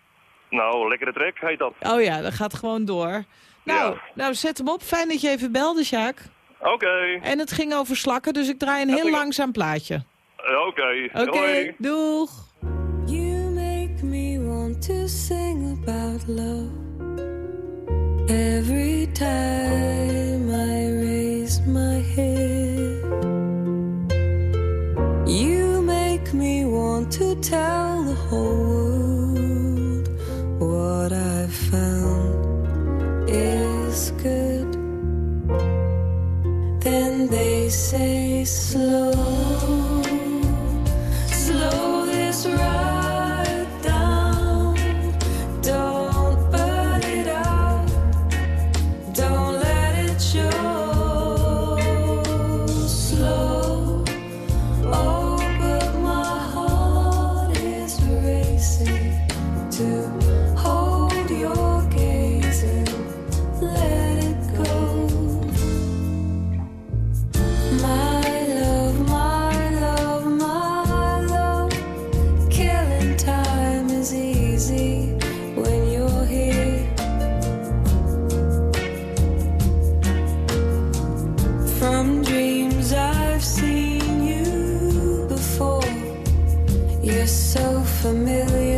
Nou, lekkere trek heet dat. Oh ja, dat gaat gewoon door. Nou, nou, zet hem op. Fijn dat je even belde, Sjaak. Oké, En het ging over slakken, dus ik draai een heel langzaam plaatje. Eh, oké. Oké, doeg. Sing about love every time I raise my head. You make me want to tell the whole world what I've found is good. Then they say slow, so familiar.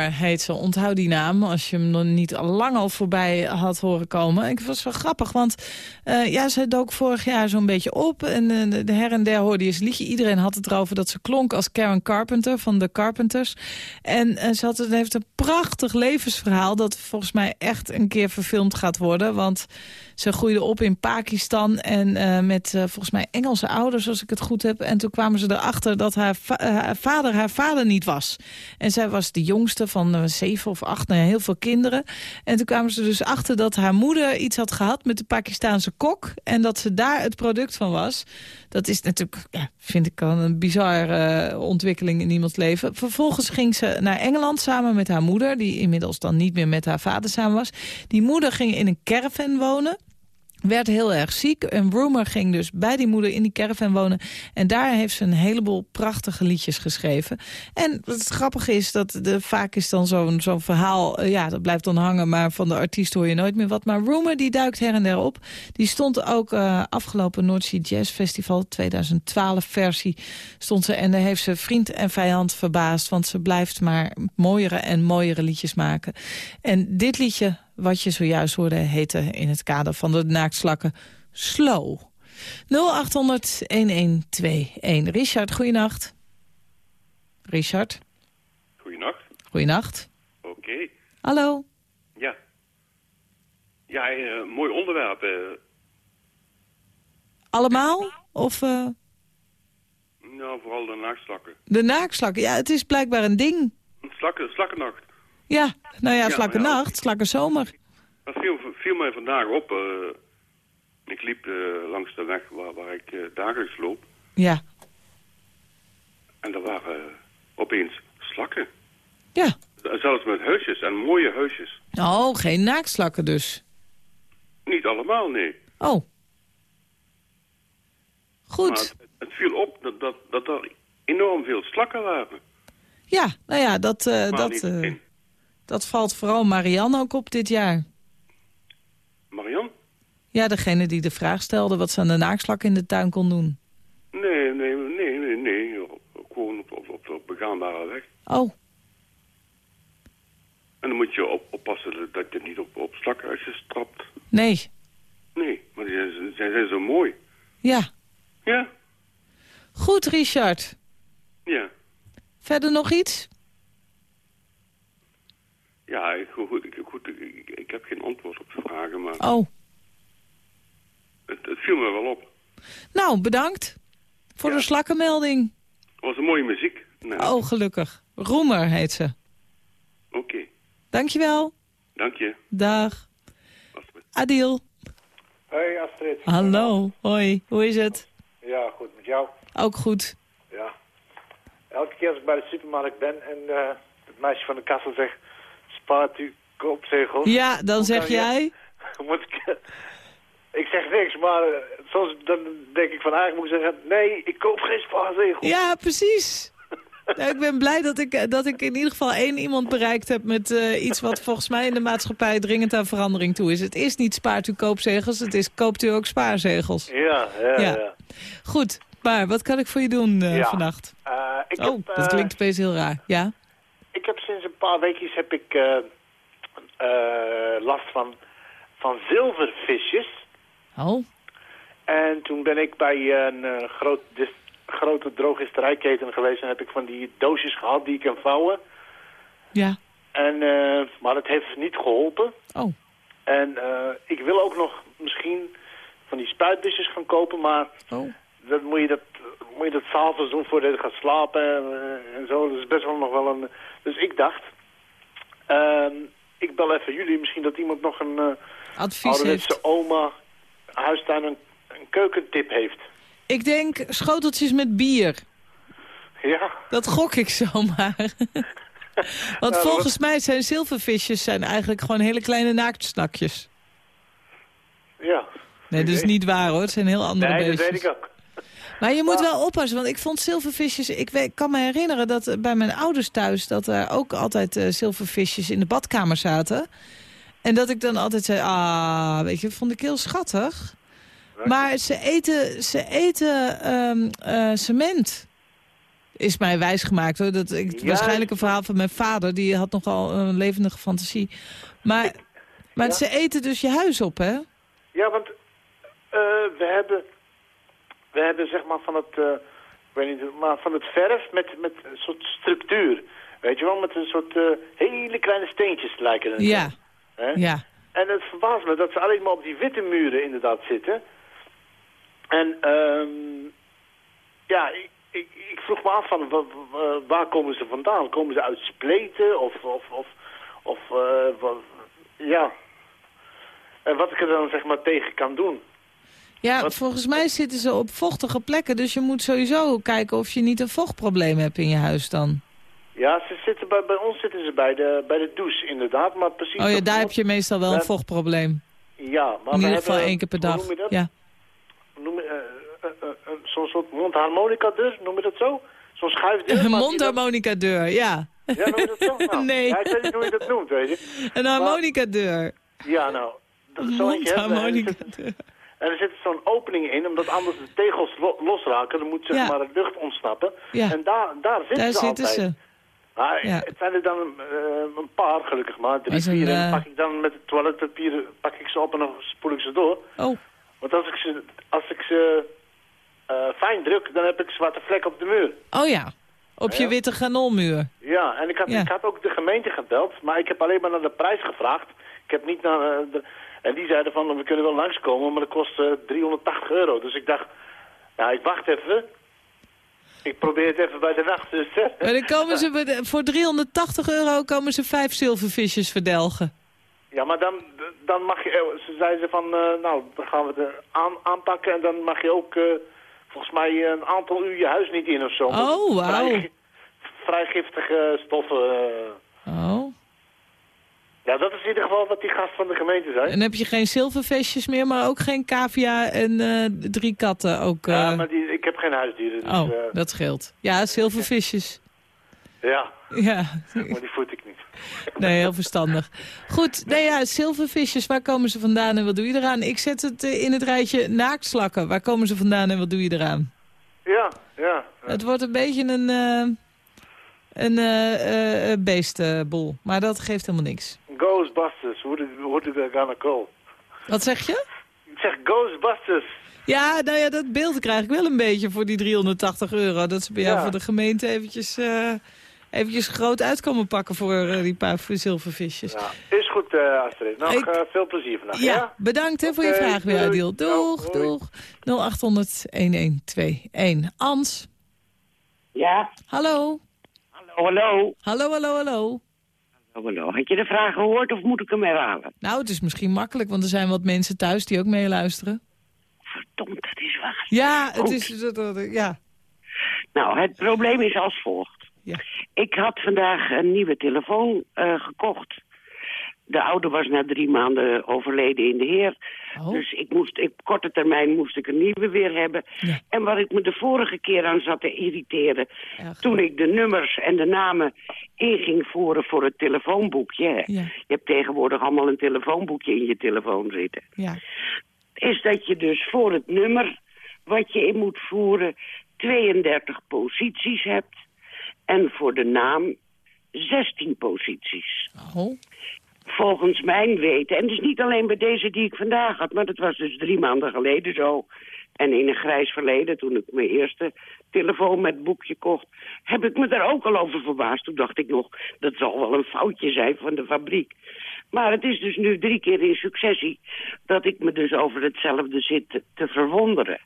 Heet ze, onthoud die naam als je hem nog niet al lang al voorbij had horen komen. Ik was wel grappig, want eh, ja, ze dook vorig jaar zo'n beetje op. En eh, de- her en der hoorde je het liedje. Iedereen had het erover dat ze klonk als Karen Carpenter van de Carpenters. En eh, ze had het, heeft een prachtig levensverhaal dat volgens mij echt een keer verfilmd gaat worden. Want ze groeide op in Pakistan en eh, met eh, volgens mij Engelse ouders, als ik het goed heb. En toen kwamen ze erachter dat haar, eh, vader haar vader niet was. En zij was de jongste van zeven of acht, nou heel veel kinderen. En toen kwamen ze dus achter dat haar moeder iets had gehad met de Pakistaanse kok. En dat ze daar het product van was. Dat is natuurlijk, ja, vind ik al een bizarre ontwikkeling in iemands leven. Vervolgens ging ze naar Engeland samen met haar moeder, die inmiddels dan niet meer met haar vader samen was. Die moeder ging in een caravan wonen werd heel erg ziek. En Rumor ging dus bij die moeder in die caravan wonen. En daar heeft ze een heleboel prachtige liedjes geschreven. En het grappige is dat de, vaak is dan zo'n zo'n verhaal... eh, ja, dat blijft dan hangen, maar van de artiest hoor je nooit meer wat. Maar Rumor, die duikt her en der op. Die stond ook eh, afgelopen Noordzee Jazz Festival 2012 versie stond ze. En daar heeft ze vriend en vijand verbaasd. Want ze blijft maar mooiere en mooiere liedjes maken. En dit liedje wat je zojuist hoorde heette in het kader van de naaktslakken Slow. 0800-1121. Richard, goeienacht. Richard, Goeienacht. goeienacht. Oké. Hallo. Ja. Ja, eh, mooi onderwerp. eh. Allemaal? Of eh, nou, vooral de nachtslakken. de naaktslakken? Ja, het is blijkbaar een ding. Slakken, slakkennacht. Ja, nou ja, Ja, slakkennacht, ja. slakkenzomer. Dat viel, viel mij vandaag op. eh. ik liep eh, langs de weg waar, waar ik eh, dagelijks loop. Ja, En er waren opeens slakken. ja. Zelfs met huisjes en mooie huisjes. Oh, geen naaktslakken dus. Niet allemaal, nee. Oh. Goed. Maar het, het viel op dat, dat, dat er enorm veel slakken waren. Ja, nou ja, dat, dat, niet. Dat valt vooral Marianne ook op dit jaar. Marian? Ja, degene die de vraag stelde wat ze aan de naakslak in de tuin kon doen. Nee, nee, nee, nee, nee. Gewoon op, op, op, op begaanbare weg. Oh, En dan moet je op, oppassen dat je niet op, op slakhuisjes trapt. nee. Nee, maar die zijn, zijn, zijn zo mooi. Ja. Ja, Goed, Richard. ja. Verder nog iets? Ja, ik, goed, ik, goed, ik, heb geen antwoord op de vragen, maar Oh, het, het viel me wel op. nou, bedankt voor de slakkenmelding. Het was een mooie muziek. Nee. Oh, gelukkig. Roemer heet ze. Oké, Dankjewel. dank je. Dag. Adil. Hey Astrid. Hallo. Hoi. Hoe is het? Ja, goed. Met jou? Ook goed. Ja. Elke keer als ik bij de supermarkt ben en eh, het meisje van de kassa zegt... Spaart u koopzegels? Ja, dan Hoe zeg je- jij... Moet ik... ik zeg niks, maar eh, soms dan denk ik van eigenlijk moet ik zeggen... Nee, ik koop geen spaarzegels. Ja, precies. Nou, ik ben blij dat ik, dat ik in ieder geval één iemand bereikt heb... met eh, iets wat volgens mij in de maatschappij dringend aan verandering toe is. Het is niet spaart u koopzegels, het is koopt u ook spaarzegels. Ja, ja, Ja. ja. Goed, maar wat kan ik voor je doen eh, Ja. vannacht? Eh, ik oh, heb, dat eh, klinkt opeens heel raar. Ja? Ik heb sinds een paar weekjes heb ik eh, eh, last van, van zilvervisjes. Oh, En toen ben ik bij een eh, groot, dis- grote drogisterijketen geweest en heb ik van die doosjes gehad die ik kan vouwen. ja. En, eh, maar dat heeft niet geholpen. Oh. En eh, ik wil ook nog misschien van die spuitbusjes gaan kopen, maar Oh. dat moet je dat, moet je dat s'avonds doen voordat je gaat slapen en, en zo. Dat is best wel nog wel een... Dus ik dacht, ehm, ik bel even jullie, misschien dat iemand nog een eh Advies ouderwetse oma, huistuin, een, een keukentip heeft. Ik denk schoteltjes met bier. Ja. Dat gok ik zomaar. Want Nou, volgens mij zijn zilvervisjes zijn eigenlijk gewoon hele kleine naaktsnakjes. Ja. Nee, dat is niet waar hoor. Het zijn heel andere nee, beestjes. dat weet ik ook. Maar je moet wel oppassen, want ik vond zilvervisjes... Ik kan me herinneren dat eh, bij mijn ouders thuis... dat er ook altijd eh, zilvervisjes in de badkamer zaten. En dat ik dan altijd zei... Ah, weet je, vond ik heel schattig. Maar ze eten, ze eten ehm, eh, cement. Is mij wijsgemaakt hoor. Dat, ik, Ja. Waarschijnlijk een verhaal van mijn vader. Die had nogal een levendige fantasie. Maar, maar ze eten dus je huis op, hè? Ja, want eh, we hebben, we hebben zeg maar van het, eh, ik weet niet, maar van het verf met, met een soort structuur. Weet je wel, met een soort eh, hele kleine steentjes lijken het. Ja. Hè? Ja. En het verbaast me dat ze alleen maar op die witte muren inderdaad zitten. En ehm ja, ik, ik, ik vroeg me af van wa- wa- waar komen ze vandaan? Komen ze uit spleten of, of, of, of eh, ja. En wat ik er dan zeg maar tegen kan doen. Ja, volgens mij zitten ze op vochtige plekken. Dus je moet sowieso kijken of je niet een vochtprobleem hebt in je huis dan. Ja, ze zitten bij, bij ons zitten ze bij de, bij de douche inderdaad, maar precies... Oh ja, daar heb je meestal wel een vochtprobleem. Ja, maar In we ieder geval één keer per hoe dag. Noem je dat? Ja. Noem, eh, eh, eh, Zo'n soort mondharmonica deur, noem je dat zo? Zo'n schuifdeur? Een mondharmonica deur, ja. Ja, noem je dat zo? Nou, Nee. Ja, ik weet niet hoe je dat noemt, weet je. Een harmonica deur. Ja, nou, dat is zo eentje. hè. En er Mondharmonica zit- En er zit zo'n opening in, omdat anders de tegels lo- losraken. Dan moet zeg Ja. maar de lucht ontsnappen. Ja. En daar, daar zitten Daar ze zitten altijd. ze. Maar Ja. het zijn er dan eh, een paar, gelukkig maar. Drie, vier. En eh, pak ik dan met het toiletpapier pak ik ze op en dan spoel ik ze door. Oh. Want als ik ze, als ik ze eh, fijn druk, dan heb ik zwarte vlek op de muur. Oh ja, op je Ja. witte granolmuur. Ja, en ik had, Ja. ik had ook de gemeente gebeld, maar ik heb alleen maar naar de prijs gevraagd. Ik heb niet naar de... En die zeiden van, we kunnen wel langskomen, maar dat kost eh, 380 euro. Dus ik dacht, nou, ik wacht even. Ik probeer het even bij de nachtzuster. Maar dan komen ze voor 380 euro komen ze vijf zilvervisjes verdelgen. Ja, maar dan, dan mag je... eh, Ze zeiden ze van, eh, nou, dan gaan we het eh, aan, aanpakken en dan mag je ook... eh, volgens mij een aantal uur je huis niet in of zo. Oh, wauw. Vrij, vrij giftige stoffen. eh. Oh. Ja, dat is in ieder geval wat die gast van de gemeente zei. En heb je geen zilvervisjes meer, maar ook geen cavia en eh, drie katten ook. eh. Ja, maar die, ik heb geen huisdieren. Dus, Oh, eh, dat scheelt. Ja, zilvervisjes. ja, Ja, maar die voed ik niet. nee, heel verstandig. Goed, nou ja, zilvervisjes, waar komen ze vandaan en wat doe je eraan? Ik zet het eh, in het rijtje naaktslakken. Waar komen ze vandaan en wat doe je eraan? Ja, ja. Het wordt een beetje een, eh, een eh, eh, beestenboel, maar dat geeft helemaal niks. Ghostbusters, hoe did, hoe did that gonna call? Wat zeg je? Ik zeg Ghostbusters. Ja, nou ja, dat beeld krijg ik wel een beetje voor die 380 euro. Dat ze bij jou Ja. voor de gemeente eventjes, eh, eventjes groot uit komen pakken voor eh, die paar zilvervisjes. Ja, is goed, eh, Astrid. Nog Ik- veel plezier vandaag, Ja, ja? bedankt hè, voor je vraag weer. Adil. Doeg, Ja, doeg. 0800-1121. Ans? Ja, Hallo? hallo, hallo. Hallo, hallo, hallo. Oh, hallo. Had je de vraag gehoord of moet ik hem herhalen? Nou, het is misschien makkelijk, want er zijn wat mensen thuis die ook meeluisteren. Verdomd, dat is waar. Ja, het Goed. is... dat- dat- Ja. Nou, het probleem is als volgt. Ja. Ik had vandaag een nieuwe telefoon eh, gekocht. De oude was na drie maanden overleden in de heer. Oh. Dus ik moest, op korte termijn moest ik een nieuwe weer hebben. En waar ik me de vorige keer aan zat te irriteren... toen ik de nummers en de namen in ging voeren voor het telefoonboekje... Ja. je hebt tegenwoordig allemaal een telefoonboekje in je telefoon zitten... Ja. is dat je dus voor het nummer wat je in moet voeren 32 posities hebt. En voor de naam 16 posities. Oh. Volgens mijn weten, en het is niet alleen bij deze die ik vandaag had... maar dat was dus drie maanden geleden zo. En in een grijs verleden, toen ik mijn eerste telefoon met boekje kocht... heb ik me daar ook al over verbaasd. Toen dacht ik nog, dat zal wel een foutje zijn van de fabriek. Maar het is dus nu drie keer in successie... dat ik me dus over hetzelfde zit te verwonderen.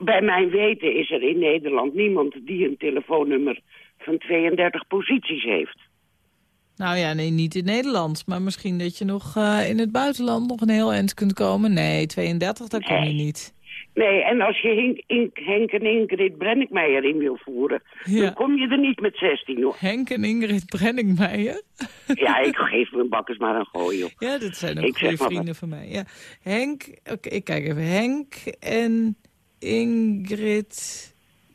Bij mijn weten is er in Nederland niemand die een telefoonnummer van 32 posities heeft. Nou ja, nee, niet in Nederland. Maar misschien dat je nog eh, in het buitenland nog een heel eind kunt komen. Nee, 32, daar kom je niet. Nee, en als je Henk, Henk en Ingrid Brenninkmeijer in wil voeren... Ja. dan kom je er niet met 16, hoor. Henk en Ingrid Brenningmeijer. Ja, ik geef mijn bakkers maar een gooi, joh. Ja, dat zijn ook goede maar vrienden van mij. Ja. Henk, oké, ik kijk even. Henk en Ingrid...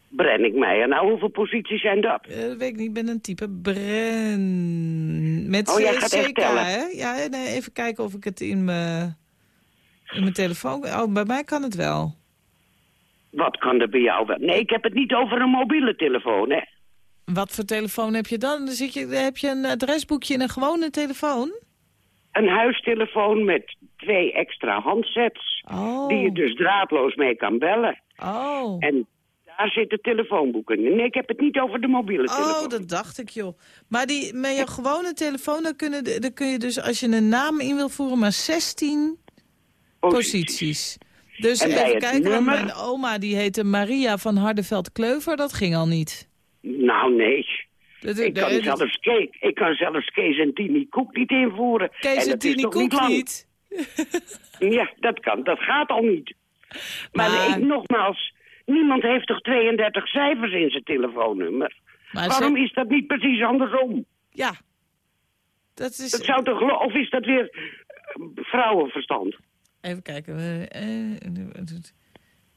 Brenninkmeijer, nou, hoeveel posities zijn dat? Eh, dat weet ik niet, ik ben een type Bren... Met Oh, jij gaat echt CK, tellen. hè? Ja, nee, even kijken of ik het in mijn, in mijn telefoon... Oh, bij mij kan het wel. Wat kan er bij jou wel? Nee, ik heb het niet over een mobiele telefoon, hè. Wat voor telefoon heb je dan? dan zit je, heb je een adresboekje in een gewone telefoon? Een huistelefoon met twee extra handsets... die je dus draadloos mee kan bellen. Oh. En daar zitten telefoonboeken in. Nee, ik heb het niet over de mobiele telefoon. Oh, dat dacht ik, joh. Maar die, met je gewone telefoon, dan, kunnen, dan kun je dus, als je een naam in wil voeren, maar 16 posities. Dus En bij even het kijken, nummer? mijn oma die heette Maria van Hardeveld-Kleuver, dat ging al niet. Nou, nee. Dat- ik, kan dat- zelfs Kees, ik kan zelfs Kees en Tini Koek niet invoeren. Kees en Tini Koek niet? Ja, dat kan. Dat gaat al niet. Maar, Maar- ik, nogmaals, niemand heeft toch 32 cijfers in zijn telefoonnummer? Maar Waarom ze- is dat niet precies andersom? Ja. Dat is... Dat zou toch... Of is dat weer eh, vrouwenverstand? Even kijken. eh, eh,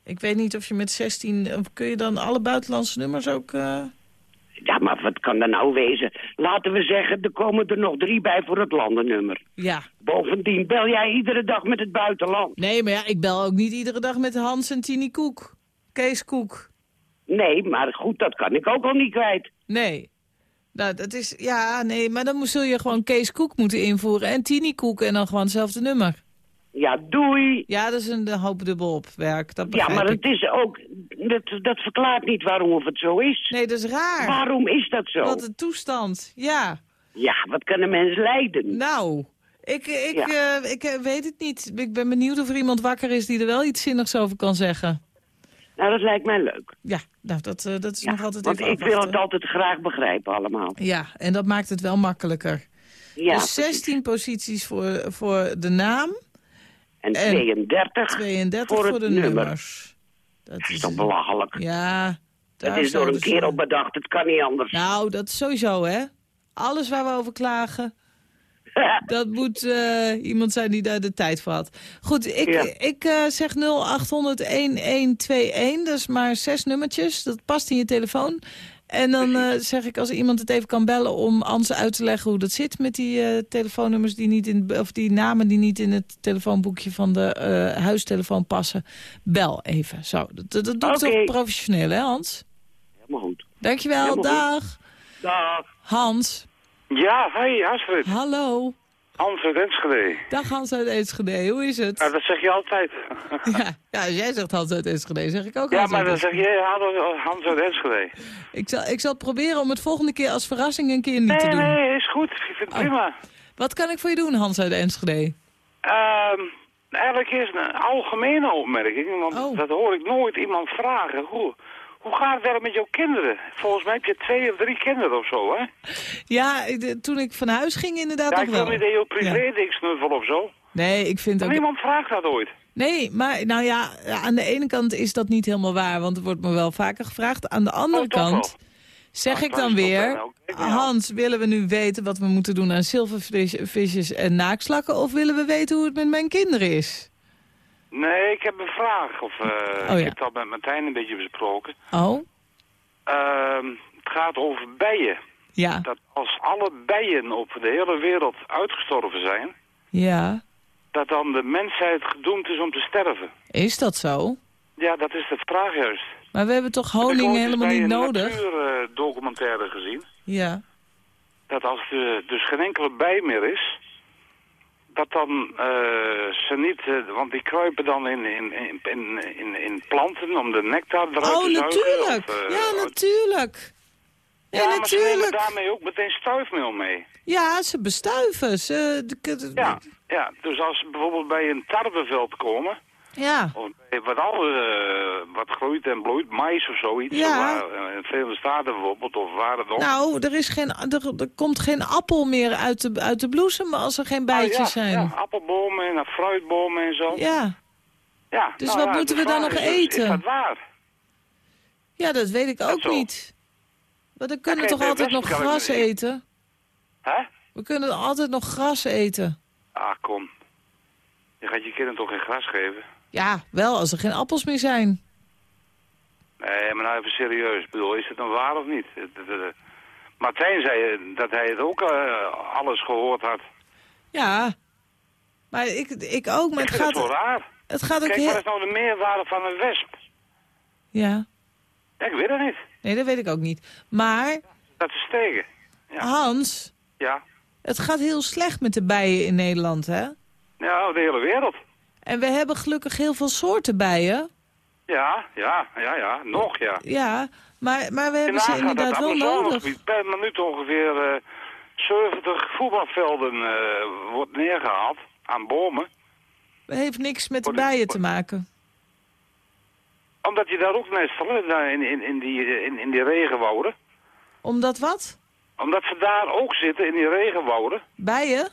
ik weet niet of je met 16... of Kun je dan alle buitenlandse nummers ook... Ja, maar wat kan er nou wezen? Laten we zeggen, er komen er nog drie bij voor het landennummer. Ja. Bovendien bel jij iedere dag met het buitenland. Nee, maar ja, ik bel ook niet iedere dag met Hans en Tini Koek. Kees Koek. Nee, maar goed, dat kan ik ook al niet kwijt. Nee. Nou, dat is... Ja, nee, maar dan zul je gewoon Kees Koek moeten invoeren en Tini Koek en dan gewoon hetzelfde nummer. Ja, doei. Ja, dat is een de hoop dubbel op werk. Dat Ja, maar het is ook... Dat, dat verklaart niet waarom of het zo is. Nee, dat is raar. Waarom is dat zo? Wat een toestand. Ja. Ja, wat kan een mens lijden? Nou, ik, ik, Ja. eh, ik eh, weet het niet. Ik ben benieuwd of er iemand wakker is die er wel iets zinnigs over kan zeggen. Nou, dat lijkt mij leuk. Ja, nou, dat, eh, dat is nog altijd Want ik wil het altijd graag begrijpen allemaal. Ja, en dat maakt het wel makkelijker. Ja, dus 16 posities voor, voor de naam. En 32, 32 voor de nummer. nummers. Dat is toch belachelijk? Ja. Daar is door een kerel bedacht, het kan niet anders. Nou, dat is sowieso, hè. Alles waar we over klagen, dat moet eh, iemand zijn die daar de tijd voor had. Goed, ik, Ja. ik eh, zeg 0800-1121. Dat is maar zes nummertjes. Dat past in je telefoon. En dan eh, zeg ik als iemand het even kan bellen om Ans uit te leggen hoe dat zit met die telefoonnummers die niet in of die namen die niet in het telefoonboekje van de huistelefoon passen. Bel even. Zo, dat, dat doe ik toch professioneel, hè Hans? Helemaal goed. Dankjewel, Helemaal goed. dag. Dag. Hans. Ja, hoi Astrid. Hallo. Hans uit Enschede. Dag Hans uit Enschede, hoe is het? Nou, dat zeg je altijd. Ja, ja, als jij zegt Hans uit Enschede, zeg ik ook Ja, Hans maar dan zeg hallo, Hans uit Enschede. Ik zal, ik zal proberen om het volgende keer als verrassing een keer niet te Nee, doen. Oh. nee, is goed. Ik vind het prima. Wat kan ik voor je doen, Hans uit Enschede? Ehm, eigenlijk is het een algemene opmerking, want Oh. dat hoor ik nooit iemand vragen. Hoe, Hoe gaat het wel met jouw kinderen? Volgens mij heb je twee of drie kinderen of zo, hè? Ja, de- toen ik van huis ging inderdaad Ja, nog ik wil wel. niet Ja. privé dik snuffel of zo. Nee, ik vind Maar ook... Niemand vraagt dat ooit. Nee, maar nou ja, aan de ene kant is dat niet helemaal waar, want er wordt me wel vaker gevraagd. Aan de andere Oh, kant zeg Ah, ik dan weer, Hans, willen we nu weten wat we moeten doen aan zilvervisjes en naakslakken, of willen we weten hoe het met mijn kinderen is? Nee, ik heb een vraag. Of, eh, ja. Ik heb dat met Martijn een beetje besproken. Oh, Ehm, het gaat over bijen. ja, Dat als alle bijen op de hele wereld uitgestorven zijn... ja. dat dan de mensheid gedoemd is om te sterven. Is dat zo? Ja, dat is de vraag juist. Maar we hebben toch Ik honing heb helemaal niet nodig? een natuurdocumentaire gezien. Ja. Dat als er dus geen enkele bij meer is... dat dan eh, ze niet... eh, want die kruipen dan in, in, in, in, in, planten om de nectar eruit Oh, te zuigen. natuurlijk. of, eh, Ja, natuurlijk. Ja, ja, maar ze nemen natuurlijk. daarmee ook meteen stuifmeel mee. Ja, ze bestuiven. Ze, Ja, ja, dus als ze bijvoorbeeld bij een tarweveld komen... ja. Of wat andere, eh, wat groeit en bloeit, mais of zoiets. Ja. Of waar, eh, in de Verenigde Staten bijvoorbeeld, of waar ook. Nou, er, is geen, er, er komt geen appel meer uit de, uit de bloesem als er geen bijtjes Ah, ja, zijn. Ja, appelbomen en fruitbomen en zo. Ja. Ja, Dus nou wat ja, moeten we dan nog dus, eten? Is dat waar? Ja, dat weet ik ook zo. niet. Maar dan kunnen we toch altijd nog ik gras me- eten? Hè? We kunnen altijd nog gras eten. Ah, kom. Je gaat je kinderen toch geen gras geven? Ja, wel als er geen appels meer zijn. Nee, maar nou even serieus. Ik bedoel, is het dan waar of niet? Het- het- het- Martijn zei dat hij het ook eh, alles gehoord had. Ja. Maar ik, ik ook, maar ik het het gaat... zo raar. Het gaat ook Kijk, heel... wat is nou de meerwaarde van een wesp? Ja. Ja, ik weet het niet. Nee, dat weet ik ook niet. Maar, Dat is steken. Hans, Ja. het gaat heel slecht met de bijen in Nederland, hè? Ja, de hele wereld. En we hebben gelukkig heel veel soorten bijen. Ja, ja, ja, ja. Nog, ja. Ja, maar, maar we In hebben ze Haag gaat inderdaad dat wel nodig. Per minuut ongeveer eh 70 voetbalvelden eh, wordt neergehaald aan bomen. Het heeft niks met de bijen te maken. Omdat je daar ook nestelen, daar in, in, in, die, in, in die regenwouden. Omdat wat? Omdat ze daar ook zitten, in die regenwouden. Bijen?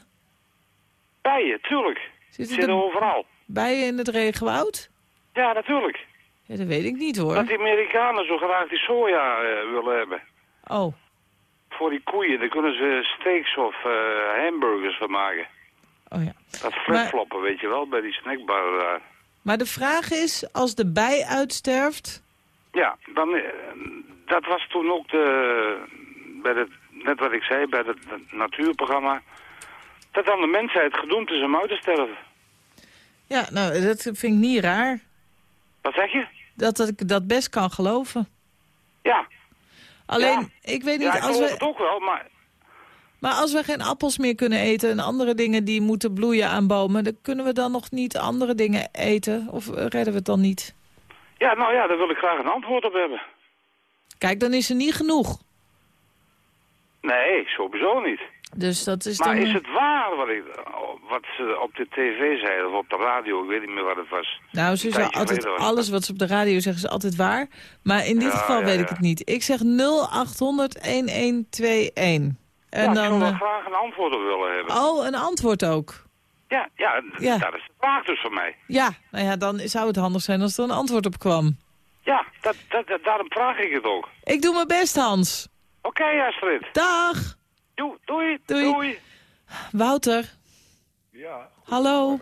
Bijen, tuurlijk. Zitten Zitten er- overal. Bijen in het regenwoud? Ja, natuurlijk. Ja, dat weet ik niet hoor. Dat die Amerikanen zo graag die soja eh, willen hebben. Oh, Voor die koeien, daar kunnen ze steaks of eh, hamburgers van maken. oh ja. Dat flipfloppen, weet je wel, bij die snackbar daar. Maar de vraag is, als de bij uitsterft... Ja, dan, eh, dat was toen ook de, bij het, net wat ik zei, bij het natuurprogramma, dat dan de mensheid gedoemd is om uit te sterven. Ja, nou, dat vind ik niet raar. Wat zeg je? Dat, dat ik dat best kan geloven. Ja. Alleen, ik weet niet, ja, ik als geloof we, het ook wel, maar maar als we geen appels meer kunnen eten... en andere dingen die moeten bloeien aan bomen... dan kunnen we dan nog niet andere dingen eten? Of redden we het dan niet? ja, nou ja, daar wil ik graag een antwoord op hebben. Kijk, dan is er niet genoeg. Nee, sowieso niet. Dus dat is maar dan... is het waar wat, ik, wat ze op de tv zeiden, of op de radio, ik weet niet meer wat het was. Nou, ze zeggen altijd, alles wat ze op de radio zeggen is altijd waar. Maar in dit Ja, geval ja, weet ja. ik het niet. Ik zeg 0800 1121. En ja, ik dan... zou wel eh, graag een antwoord op willen hebben. oh, een antwoord ook. Ja, ja, Ja. dat is de vraag dus voor mij. Ja, nou ja, dan zou het handig zijn als er een antwoord op kwam. Ja, dat, dat, dat- daarom vraag ik het ook. Ik doe mijn best, Hans. Oké, Astrid. Dag. Doei, doei, Doei. doei. Wouter. Ja. Hallo.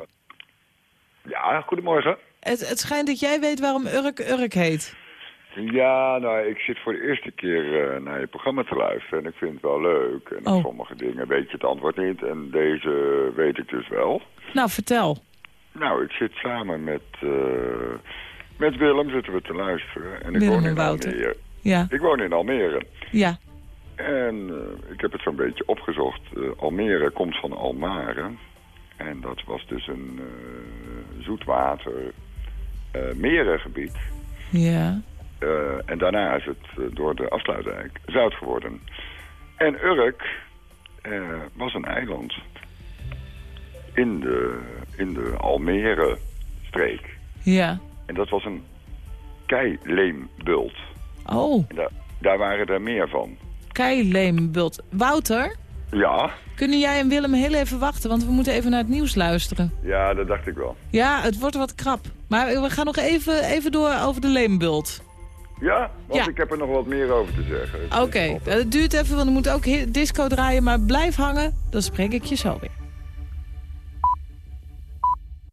Ja, goedemorgen. Het, het schijnt dat jij weet waarom Urk Urk heet. Ja, nou, ik zit voor de eerste keer eh, naar je programma te luisteren en ik vind het wel leuk. En op Oh. sommige dingen weet je het antwoord niet en deze weet ik dus wel. Nou, vertel. Nou, ik zit samen met, eh, met Willem zitten we te luisteren. En ik Willem woon en in Wouter. Almere. Ja. Ik woon in Almere. Ja. En eh, ik heb het zo'n beetje opgezocht. Eh, Almere komt van Almere. En dat was dus een eh, zoetwater merengebied. Ja. En daarna is het door de afsluitdijk zout geworden. En Urk was een eiland in de, in de Almere-streek. Ja. En dat was een keileembult. Oh, En daar, daar waren er meer van. Keileembult. Wouter, Ja, kunnen jij en Willem heel even wachten? Want we moeten even naar het nieuws luisteren. ja, dat dacht ik wel. Ja, het wordt wat krap. Maar we gaan nog even, even door over de leembult. Ja, want Ja. ik heb er nog wat meer over te zeggen. Oké, het duurt even, want we moeten ook disco draaien. Maar blijf hangen, dan spreek ik je zo weer.